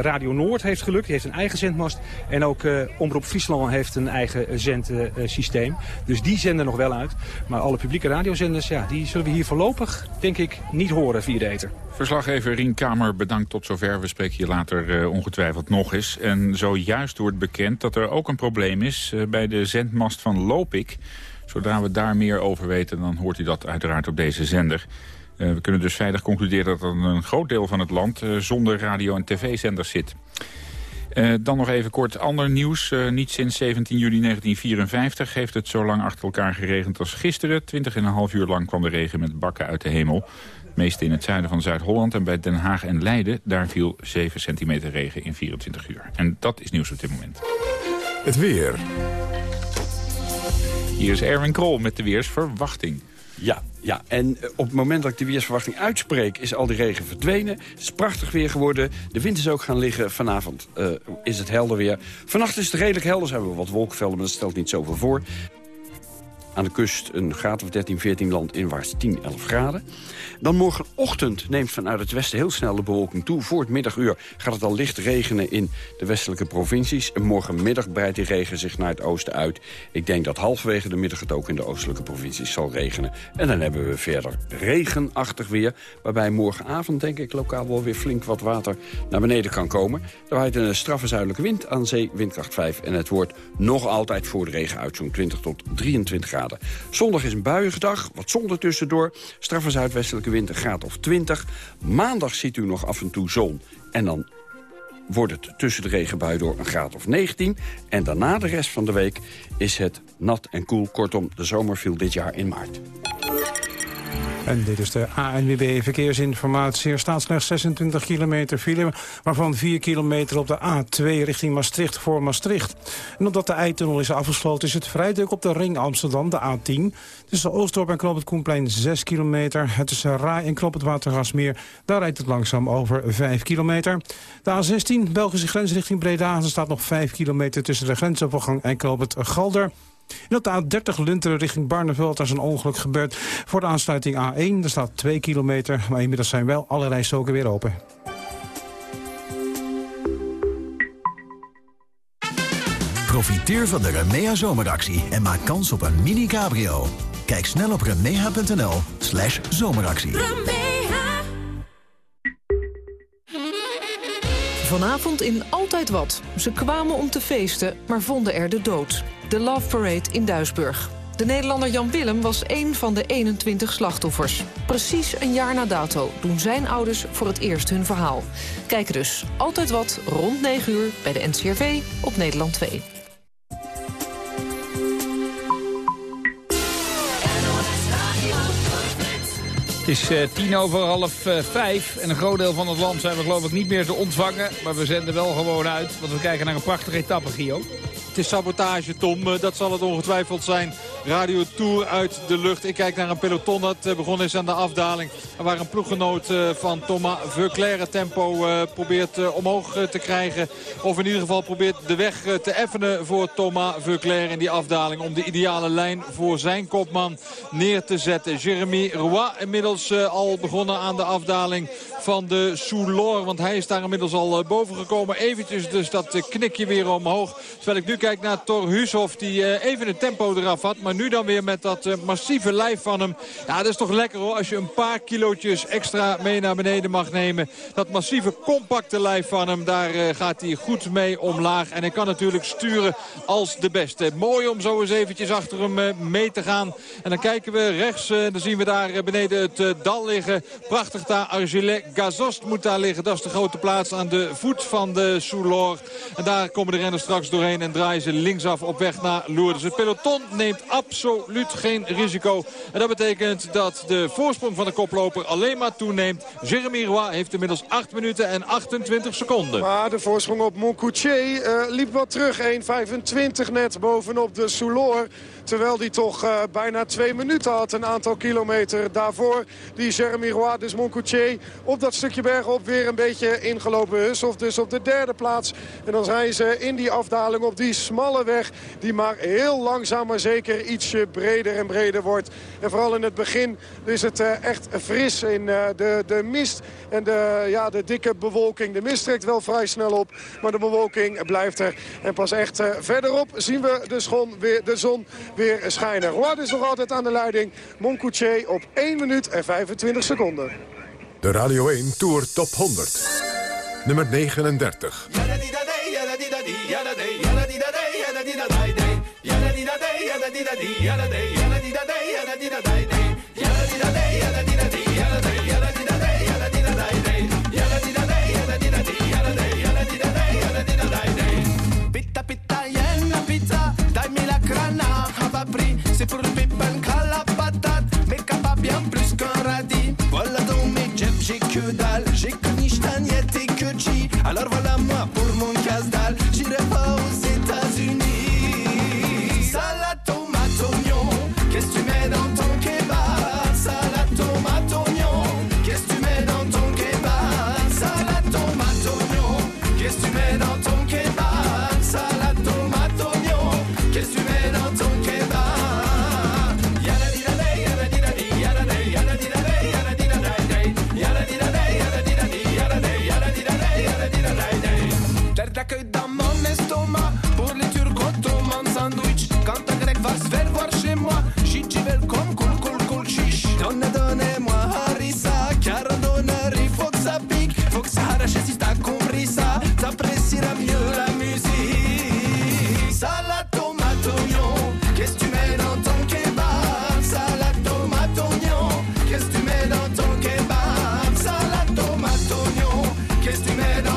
Radio Noord heeft geluk, die heeft een eigen zendmast. En ook Omroep Friesland heeft een eigen zendsysteem. dus die zenden nog wel uit. Maar alle publieke radiozenders, ja, die zullen we hier voorlopig, denk ik, niet horen via de ether. Verslaggever Rien Kamer bedankt tot zover. We spreken je later uh, ongetwijfeld nog eens. En zojuist wordt bekend dat er ook een probleem is uh, bij de zendmast van Lopik. Zodra we daar meer over weten, dan hoort u dat uiteraard op deze zender. Uh, we kunnen dus veilig concluderen dat een groot deel van het land zonder radio- en tv-zenders zit. Dan nog even kort ander nieuws. Niet sinds 17 juli 1954 heeft het zo lang achter elkaar geregend als gisteren. 20,5 uur lang kwam de regen met bakken uit de hemel. Meest in het zuiden van Zuid-Holland en bij Den Haag en Leiden... daar viel 7 centimeter regen in 24 uur. En dat is nieuws op dit moment. Het weer. Hier is Erwin Krol met de weersverwachting. Ja, ja, en eh, op het moment dat ik de weersverwachting uitspreek... is al die regen verdwenen. Het is prachtig weer geworden. De wind is ook gaan liggen. Vanavond uh, is het helder weer. Vannacht is het redelijk helder. Zijn we wat wolkenvelden, maar dat stelt niet zoveel voor. Aan de kust een graad of 13, 14 land inwaarts 10, 11 graden. Dan morgenochtend neemt vanuit het westen heel snel de bewolking toe. Voor het middaguur gaat het al licht regenen in de westelijke provincies. En morgenmiddag breidt die regen zich naar het oosten uit. Ik denk dat halverwege de middag het ook in de oostelijke provincies zal regenen. En dan hebben we verder regenachtig weer. Waarbij morgenavond denk ik lokaal wel weer flink wat water naar beneden kan komen. Er waait een straffe zuidelijke wind aan zee, windkracht 5. En het wordt nog altijd voor de regen uit zo'n 20 tot 23 graden. Zondag is een buiige dag, wat zon er tussendoor. Straffe zuidwestelijke wind een graad of 20. Maandag ziet u nog af en toe zon. En dan wordt het tussen de regenbui door een graad of 19. En daarna de rest van de week is het nat en koel. Kortom, de zomer viel dit jaar in maart. En dit is de ANWB Verkeersinformatie. Er staat slechts 26 kilometer file, waarvan 4 kilometer op de A2 richting Maastricht voor Maastricht. En omdat de Eitunnel is afgesloten is het vrij druk op de ring Amsterdam, de A10. Tussen Oostdorp en Knoop het Koenplein 6 kilometer. Het tussen Rai en Knoop Watergasmeer, daar rijdt het langzaam over 5 kilometer. De A16, Belgische grens richting Breda, staat nog 5 kilometer tussen de grensovergang en Knoop het Galder. En op de A30 Lunteren richting Barneveld is een ongeluk gebeurd. Voor de aansluiting A1, er staat 2 kilometer, maar inmiddels zijn wel alle rijstroken weer open. Profiteer van de Remea zomeractie en maak kans op een mini-cabrio. Kijk snel op remea.nl slash zomeractie. Vanavond in Altijd Wat. Ze kwamen om te feesten, maar vonden er de dood. De Love Parade in Duisburg. De Nederlander Jan Willem was één van de 21 slachtoffers. Precies een jaar na dato doen zijn ouders voor het eerst hun verhaal. Kijk dus Altijd Wat rond 9 uur bij de NCRV op Nederland 2. Het is uh, tien over half uh, vijf en een groot deel van het land zijn we geloof ik niet meer te ontvangen. Maar we zenden wel gewoon uit, want we kijken naar een prachtige etappe, Gio. Het is sabotage, Tom. Eh, dat zal het ongetwijfeld zijn. Radio Tour uit de lucht. Ik kijk naar een peloton dat eh, begonnen is aan de afdaling. Waar een ploeggenoot eh, van Thomas Verclair het tempo probeert omhoog te krijgen. Of in ieder geval probeert de weg te effenen voor Thomas Verclair in die afdaling. Om de ideale lijn voor zijn kopman neer te zetten. Jeremy Roy inmiddels al begonnen aan de afdaling van de Soulor. Want hij is daar inmiddels al boven gekomen. Eventjes dus dat knikje weer omhoog. Terwijl ik nu kijk naar Thor Hushoff die even het tempo eraf had. Maar nu dan weer met dat uh, massieve lijf van hem. Ja, dat is toch lekker hoor. Als je een paar kilootjes extra mee naar beneden mag nemen. Dat massieve, compacte lijf van hem. Daar uh, gaat hij goed mee omlaag. En hij kan natuurlijk sturen als de beste. Mooi om zo eens eventjes achter hem uh, mee te gaan. En dan kijken we rechts. dan zien we daar beneden het dal liggen. Prachtig daar. Argelet Gazost moet daar liggen. Dat is de grote plaats aan de voet van de Soulor. En daar komen de renners straks doorheen. En draaien ze linksaf op weg naar Lourdes. Het peloton neemt absoluut geen risico. En dat betekent dat de voorsprong van de koploper alleen maar toeneemt. Jeremy Roy heeft inmiddels 8 minuten en 28 seconden. Maar de voorsprong op Moncoutier eh, liep wat terug. 1,25 net bovenop de Soulor. Terwijl die toch eh, bijna twee minuten had. Een aantal kilometer daarvoor. Die Jeremy Roy, dus Moncoutier, op dat stukje berg op weer een beetje ingelopen is. Of dus op de derde plaats. En dan zijn ze in die afdaling op die smalle weg. Die maar heel langzaam maar zeker ietsje breder en breder wordt. En vooral in het begin is het eh, echt fris in eh, de, de mist en de, ja, de dikke bewolking. De mist trekt wel vrij snel op, maar de bewolking blijft er. En pas echt eh, verderop zien we de, zon weer, de zon weer schijnen. Wat is nog altijd aan de leiding. Moncoutier op 1 minuut en 25 seconden. De Radio 1 Tour Top 100. Nummer 39. Pita pita yen la pita, daimé la crana, a pas pris, c'est pour le pipen ka la patate, mais ka pas bien plus qu'un radi. Voilà donc mes jeff, j'ai que dalle, j'ai que nichta niète et que ji, alors voilà. estimado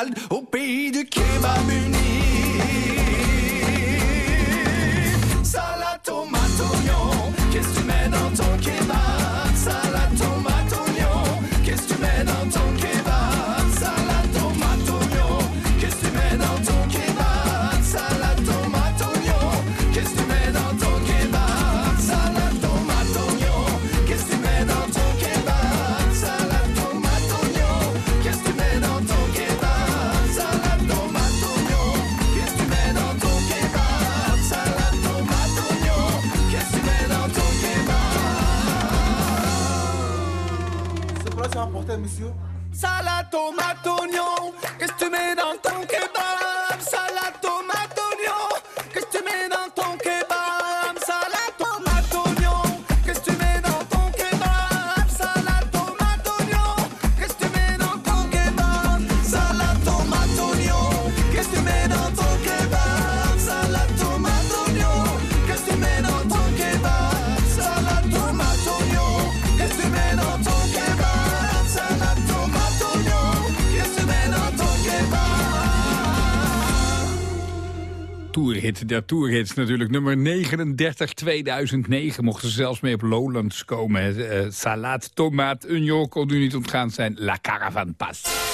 allen und hit der tourhits natuurlijk. Nummer 39, 2009 mochten ze zelfs mee op Lowlands komen. Eh, eh, uh, Salat, tomaat, unjol kon nu niet ontgaan zijn. La Caravan Pas.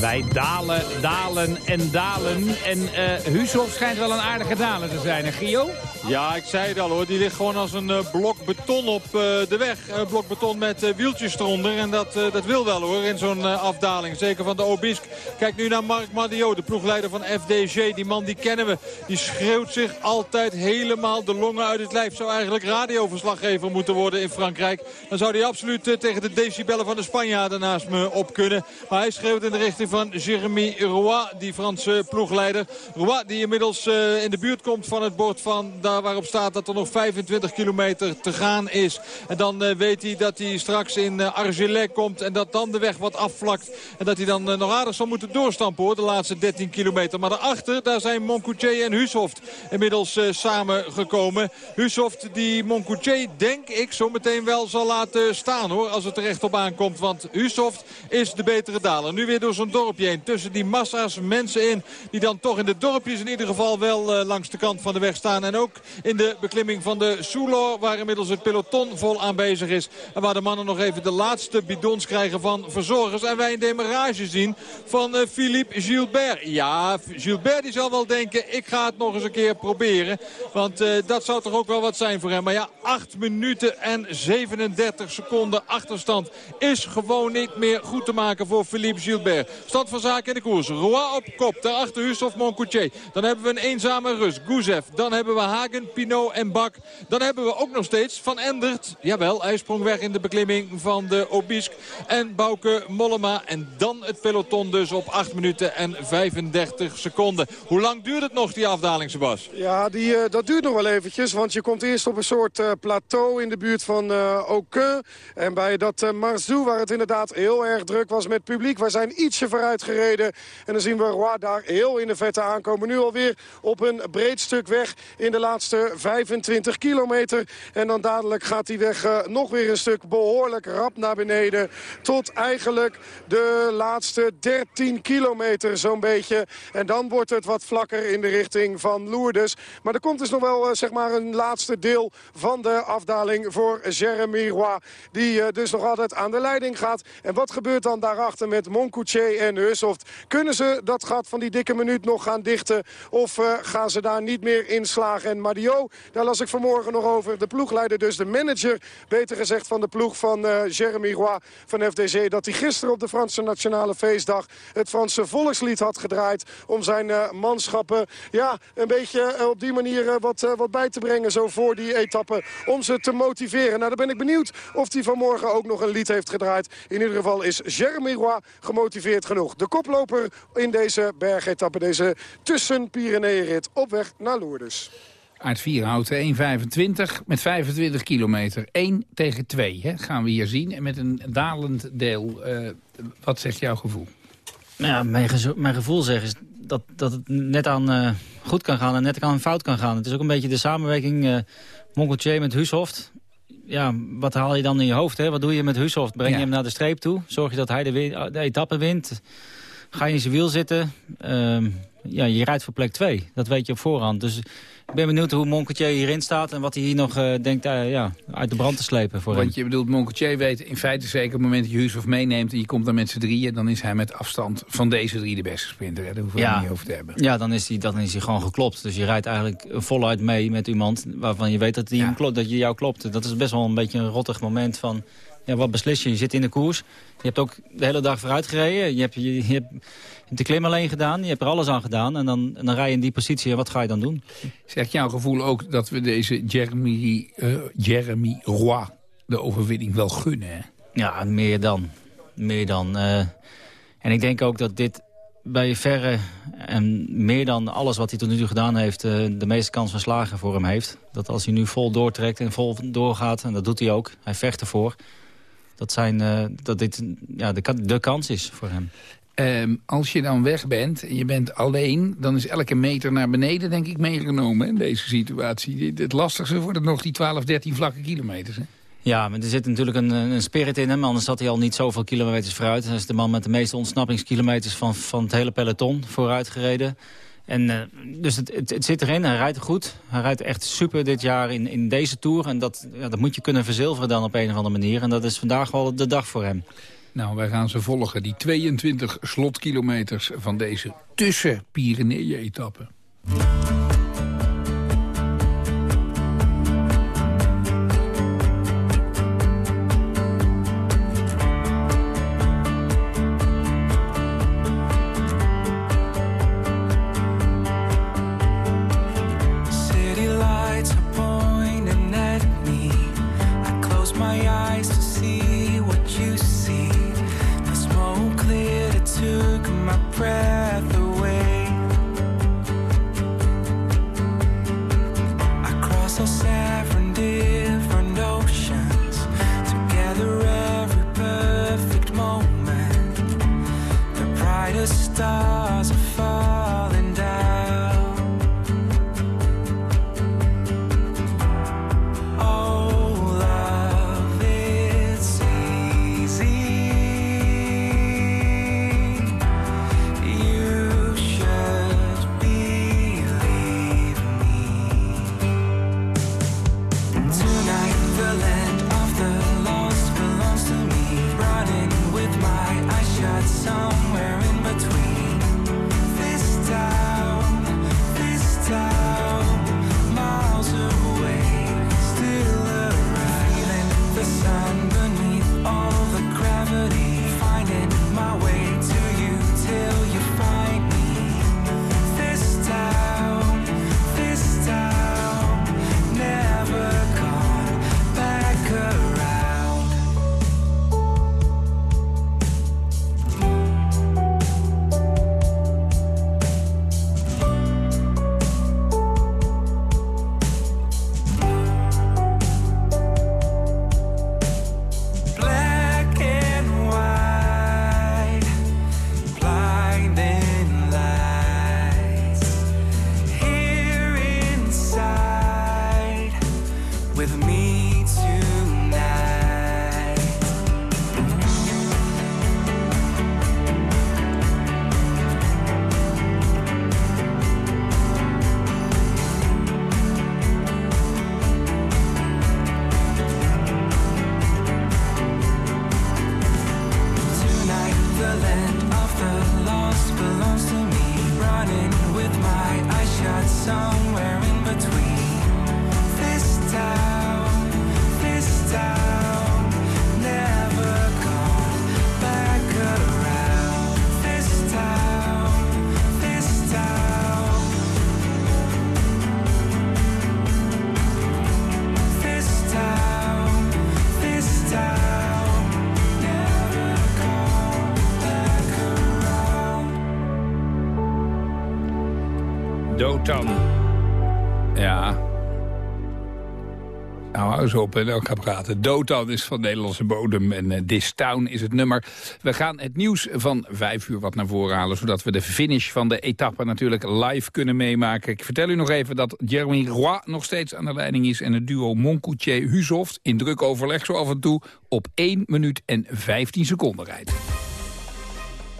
Wij dalen, dalen en dalen. En Huushoff schijnt wel een aardige daler te zijn, hè Gio? Ja, ik zei het al hoor. Die ligt gewoon als een eh, blok beton op eh, de weg. Een blok beton met wieltjes eronder. En dat, dat wil wel hoor in zo'n afdaling. Zeker van de Obisk. Kijk nu naar Marc Madio, de ploegleider van FDG. Die man die kennen we. Die schreeuwt zich altijd helemaal de longen uit het lijf. Zou eigenlijk radioverslaggever moeten worden in Frankrijk. Dan zou hij absoluut tegen de decibellen van de Spanjaarden naast me op kunnen. Maar hij schreeuwt in de richting van Jérémy Roy, die Franse ploegleider. Roy die inmiddels eh, in de buurt komt van het bord van daar waarop staat dat er nog 25 kilometer te gaan is. En dan eh, weet hij dat hij straks in uh, Argelais komt en dat dan de weg wat afvlakt. En dat hij dan eh, nog aardig zal moeten doorstampen hoor, de laatste 13 kilometer. Maar daarachter, daar zijn Moncoutier en Hushoft inmiddels samengekomen. Hushoft die Moncoutier, denk ik, zo meteen wel zal laten staan hoor, als het er echt op aankomt. Want Hushoft is de betere daler. Nu weer door zo'n tussen die massa's mensen in, die dan toch in de dorpjes in ieder geval wel uh, langs de kant van de weg staan. En ook in de beklimming van de Soulor, waar inmiddels het peloton vol aanwezig is. En waar de mannen nog even de laatste bidons krijgen van verzorgers. En wij een demarage zien van uh, Philippe Gilbert. Ja, Gilbert die zal wel denken, ik ga het nog eens een keer proberen. Want uh, dat zou toch ook wel wat zijn voor hem. Maar ja, 8 minuten en 37 seconden achterstand is gewoon niet meer goed te maken voor Philippe Gilbert. Stand van zaken in de koers. Roy op kop, daarachter Hussof Moncoutier. Dan hebben we een eenzame Rus, Guzev. Dan hebben we Hagen, Pinot en Bak. Dan hebben we ook nog steeds Van Endert. Jawel, hij sprong weg in de beklimming van de Obisk. En Bouke Mollema. En dan het peloton dus op 8 minuten en 35 seconden. Hoe lang duurt het nog, die afdaling, Sebas? Ja, die, uh, dat duurt nog wel eventjes. Want je komt eerst op een soort uh, plateau in de buurt van uh, Aucun. En bij dat uh, Marzou, waar het inderdaad heel erg druk was met publiek. We zijn ietsje vooruit gereden. En dan zien we Roy daar heel in de vette aankomen. Nu alweer op een breed stuk weg in de laatste 25 kilometer. En dan dadelijk gaat die weg uh, nog weer een stuk behoorlijk rap naar beneden. Tot eigenlijk de laatste 13 kilometer zo'n beetje. En dan wordt het wat vlakker in de richting van Lourdes. Maar er komt dus nog wel uh, zeg maar een laatste deel van de afdaling voor Jeremy Roy. Die uh, dus nog altijd aan de leiding gaat. En wat gebeurt dan daarachter met Moncoutier en Hussoft? Kunnen ze dat gat van die dikke minuut nog gaan dichten? Of uh, gaan ze daar niet meer in slagen? En Madio, daar las ik vanmorgen nog over. De ploegleider dus, de manager, beter gezegd van de ploeg van uh, Jeremy Roy van FDG. Dat hij gisteren op de Franse Nationale Feestdag het Franse volkslied had gedraaid. Om zijn uh, manschappen ja, een beetje op die manier wat, wat bij te brengen. Zo voor die etappe. Om ze te motiveren. Nou, dan ben ik benieuwd of hij vanmorgen ook nog een lied heeft gedraaid. In ieder geval is Jeremy Roy gemotiveerd genoeg. De koploper in deze bergetappe. Deze tussen Pyreneeënrit op weg naar Lourdes. Aard Vierhouten 1,25 met 25 kilometer. 1 tegen 2 hè, gaan we hier zien. En met een dalend deel. Uh, wat zegt jouw gevoel? Nou ja, mijn, mijn gevoel zegt is dat, dat het net aan uh, goed kan gaan en net aan fout kan gaan. Het is ook een beetje de samenwerking uh, Monkeltje met Hushoft. Ja, wat haal je dan in je hoofd? Hè? Wat doe je met Hushoft? Breng je ja. hem naar de streep toe? Zorg je dat hij de, de etappe wint? Ga je in zijn wiel zitten? Uh, ja, je rijdt voor plek 2. Dat weet je op voorhand. Dus ik ben benieuwd hoe Moncoutier hierin staat... en wat hij hier nog uh, denkt uh, ja, uit de brand te slepen. Voor Want hem. je bedoelt, Moncoutier weet in feite zeker... op het moment dat je Hushoff meeneemt en je komt dan met z'n drieën... dan is hij met afstand van deze drie de beste sprinter. Hè? Daar hoeven we ja. niet over te hebben. Ja, dan is, hij, dan is hij gewoon geklopt. Dus je rijdt eigenlijk voluit mee met iemand... waarvan je weet dat, die ja. klopt, dat je jou klopt. Dat is best wel een beetje een rottig moment van... Ja, wat beslis je? Je zit in de koers. Je hebt ook de hele dag vooruit gereden. Je hebt, je, je hebt de klim alleen gedaan. Je hebt er alles aan gedaan. En dan, en dan rij je in die positie. En wat ga je dan doen? Zegt jouw gevoel ook dat we deze Jeremy, uh, Jeremy Roy de overwinning wel gunnen? Hè? Ja, meer dan. Meer dan. Uh, en ik denk ook dat dit bij verre en meer dan alles wat hij tot nu toe gedaan heeft... Uh, de meeste kans van slagen voor hem heeft. Dat als hij nu vol doortrekt en vol doorgaat, en dat doet hij ook. Hij vecht ervoor dat, zijn, uh, dat dit ja, de, de kans is voor hem. Um, als je dan weg bent en je bent alleen... dan is elke meter naar beneden denk ik meegenomen in deze situatie. Het lastigste wordt het nog die 12, 13 vlakke kilometers. Hè? Ja, maar er zit natuurlijk een, een spirit in hem. Anders had hij al niet zoveel kilometers vooruit. Hij is de man met de meeste ontsnappingskilometers van, van het hele peloton vooruit gereden. En, uh, dus het, het, zit erin, hij rijdt goed. Hij rijdt echt super dit jaar in, in deze Tour. En dat, ja, dat moet je kunnen verzilveren dan op een of andere manier. En dat is vandaag wel de dag voor hem. Nou, wij gaan ze volgen, die 22 slotkilometers van deze tussen Pyreneeën-etappe. Op en ook gaan praten. Dotan is van Nederlandse bodem en uh, This Town is het nummer. We gaan het nieuws van vijf uur wat naar voren halen... zodat we de finish van de etappe natuurlijk live kunnen meemaken. Ik vertel u nog even dat Jeremy Roy nog steeds aan de leiding is... en het duo Moncoutier-Huzoft in druk overleg zo af en toe... op 1 minuut en 15 seconden rijdt.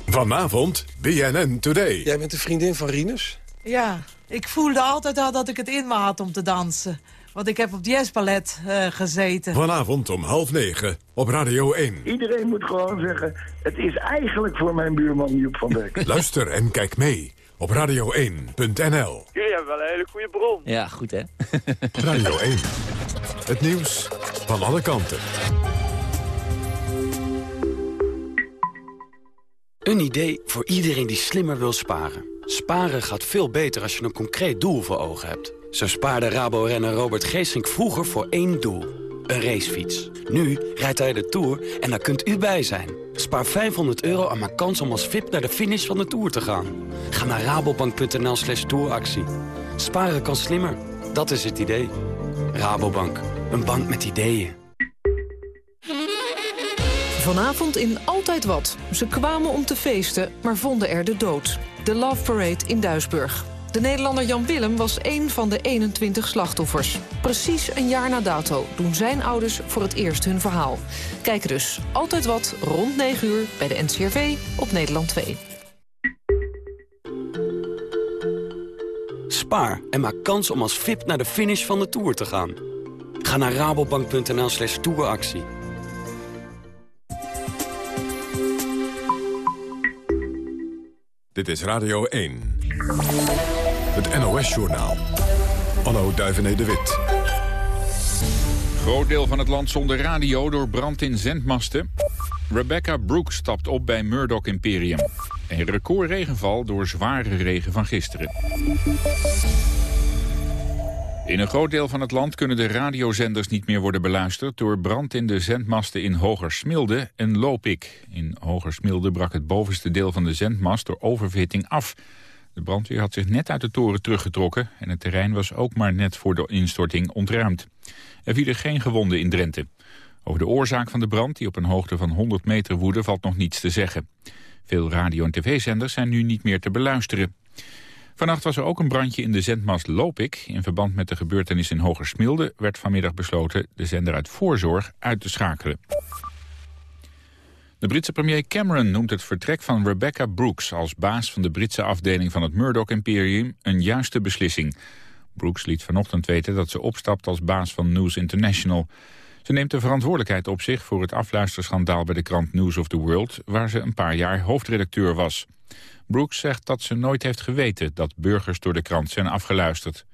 Vanavond BNN Today. Jij bent de vriendin van Rinus? Ja, ik voelde altijd al dat ik het in me had om te dansen. Want ik heb op jazzballet eh, gezeten. Vanavond om half negen op Radio 1. Iedereen moet gewoon zeggen, het is eigenlijk voor mijn buurman Joep van Beek. Luister en kijk mee op radio1.nl. Jullie hebben wel een hele goede bron. Ja, goed hè? Radio 1. Het nieuws van alle kanten. Een idee voor iedereen die slimmer wil sparen. Sparen gaat veel beter als je een concreet doel voor ogen hebt. Zo spaarde Rabo-renner Robert Geesink vroeger voor één doel. Een racefiets. Nu rijdt hij de Tour en daar kunt u bij zijn. Spaar 500 euro en maak kans om als VIP naar de finish van de Tour te gaan. Ga naar rabobank.nl slash touractie. Sparen kan slimmer. Dat is het idee. Rabobank. Een bank met ideeën. Vanavond in Altijd Wat. Ze kwamen om te feesten, maar vonden er de dood. De Love Parade in Duisburg. De Nederlander Jan Willem was één van de 21 slachtoffers. Precies een jaar na dato doen zijn ouders voor het eerst hun verhaal. Kijk dus altijd wat rond 9 uur bij de NCRV op Nederland 2. Spaar en maak kans om als VIP naar de finish van de Tour te gaan. Ga naar rabobank.nl slash touractie. Dit is Radio 1. Het NOS-journaal. Anno Duivené de Wit. Groot deel van het land zonder radio door brand in zendmasten. Rebecca Brooks stapt op bij Murdoch Imperium. Een record regenval door zware regen van gisteren. In een groot deel van het land kunnen de radiozenders niet meer worden beluisterd... door brand in de zendmasten in Hogersmilde en Lopik. In Hogersmilde brak het bovenste deel van de zendmast door oververhitting af. De brandweer had zich net uit de toren teruggetrokken... en het terrein was ook maar net voor de instorting ontruimd. Er vielen geen gewonden in Drenthe. Over de oorzaak van de brand, die op een hoogte van 100 meter woedde, valt nog niets te zeggen. Veel radio- en tv-zenders zijn nu niet meer te beluisteren. Vannacht was er ook een brandje in de zendmast Lopik. In verband met de gebeurtenis in Hogersmilde werd vanmiddag besloten de zender uit voorzorg uit te schakelen. De Britse premier Cameron noemt het vertrek van Rebecca Brooks als baas van de Britse afdeling van het Murdoch-imperium een juiste beslissing. Brooks liet vanochtend weten dat ze opstapt als baas van News International. Ze neemt de verantwoordelijkheid op zich voor het afluisterschandaal bij de krant News of the World, waar ze een paar jaar hoofdredacteur was. Brooks zegt dat ze nooit heeft geweten dat burgers door de krant zijn afgeluisterd.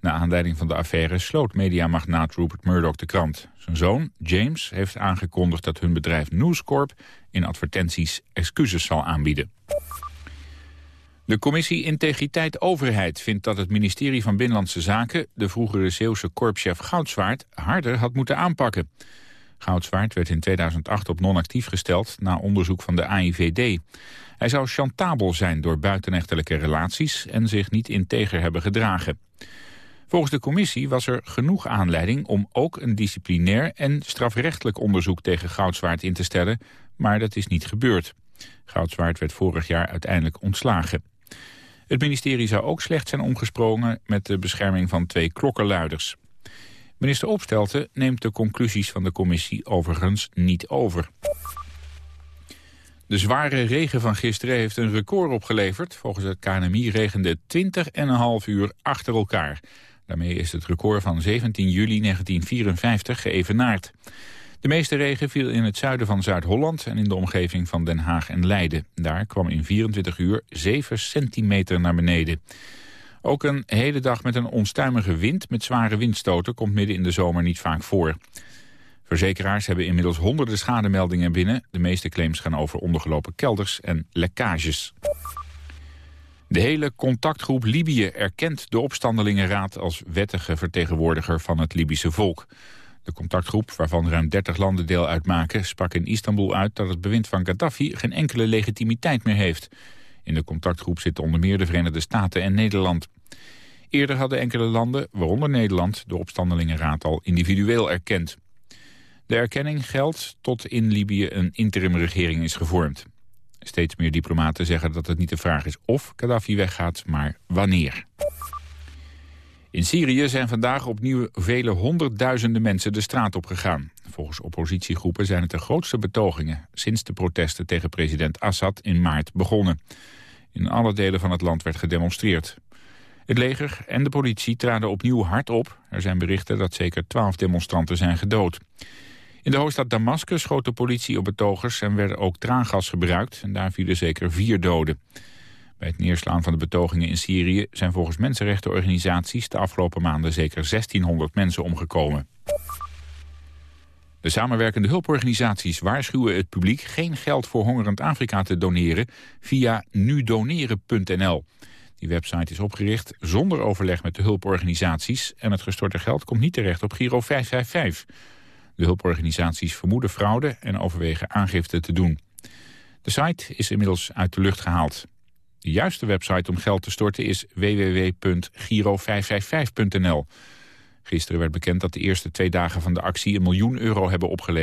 Na aanleiding van de affaire sloot mediamagnaat Rupert Murdoch de krant. Zijn zoon, James, heeft aangekondigd dat hun bedrijf News Corp in advertenties excuses zal aanbieden. De commissie Integriteit Overheid vindt dat het ministerie van Binnenlandse Zaken... de vroegere Zeeuwse korpschef Goudswaard harder had moeten aanpakken. Goudswaard werd in 2008 op non-actief gesteld na onderzoek van de AIVD. Hij zou chantabel zijn door buitenechtelijke relaties en zich niet integer hebben gedragen. Volgens de commissie was er genoeg aanleiding om ook een disciplinair en strafrechtelijk onderzoek tegen Goudswaard in te stellen, maar dat is niet gebeurd. Goudswaard werd vorig jaar uiteindelijk ontslagen. Het ministerie zou ook slecht zijn omgesprongen met de bescherming van twee klokkenluiders. Minister Opstelten neemt de conclusies van de commissie overigens niet over. De zware regen van gisteren heeft een record opgeleverd. Volgens het KNMI regende 20,5 uur achter elkaar. Daarmee is het record van 17 juli 1954 geëvenaard. De meeste regen viel in het zuiden van Zuid-Holland en in de omgeving van Den Haag en Leiden. Daar kwam in 24 uur 7 centimeter naar beneden. Ook een hele dag met een onstuimige wind met zware windstoten komt midden in de zomer niet vaak voor. Verzekeraars hebben inmiddels honderden schademeldingen binnen. De meeste claims gaan over ondergelopen kelders en lekkages. De hele contactgroep Libië erkent de opstandelingenraad als wettige vertegenwoordiger van het Libische volk. De contactgroep, waarvan ruim 30 landen deel uitmaken, sprak in Istanbul uit dat het bewind van Gaddafi geen enkele legitimiteit meer heeft. In de contactgroep zitten onder meer de Verenigde Staten en Nederland. Eerder hadden enkele landen, waaronder Nederland, de opstandelingenraad al individueel erkend. De erkenning geldt tot in Libië een interimregering is gevormd. Steeds meer diplomaten zeggen dat het niet de vraag is of Gaddafi weggaat, maar wanneer. In Syrië zijn vandaag opnieuw vele honderdduizenden mensen de straat op gegaan. Volgens oppositiegroepen zijn het de grootste betogingen... sinds de protesten tegen president Assad in maart begonnen. In alle delen van het land werd gedemonstreerd. Het leger en de politie traden opnieuw hard op. Er zijn berichten dat zeker twaalf demonstranten zijn gedood. In de hoofdstad Damascus schoot de politie op betogers en werden ook traangas gebruikt. En daar vielen zeker vier doden. Bij het neerslaan van de betogingen in Syrië zijn volgens mensenrechtenorganisaties de afgelopen maanden zeker 1600 mensen omgekomen. De samenwerkende hulporganisaties waarschuwen het publiek geen geld voor hongerend Afrika te doneren via nudoneren.nl. Die website is opgericht zonder overleg met de hulporganisaties en het gestorte geld komt niet terecht op Giro 555. De hulporganisaties vermoeden fraude en overwegen aangifte te doen. De site is inmiddels uit de lucht gehaald. De juiste website om geld te storten is www.giro555.nl. Gisteren werd bekend dat de eerste twee dagen van de actie een miljoen euro hebben opgeleverd.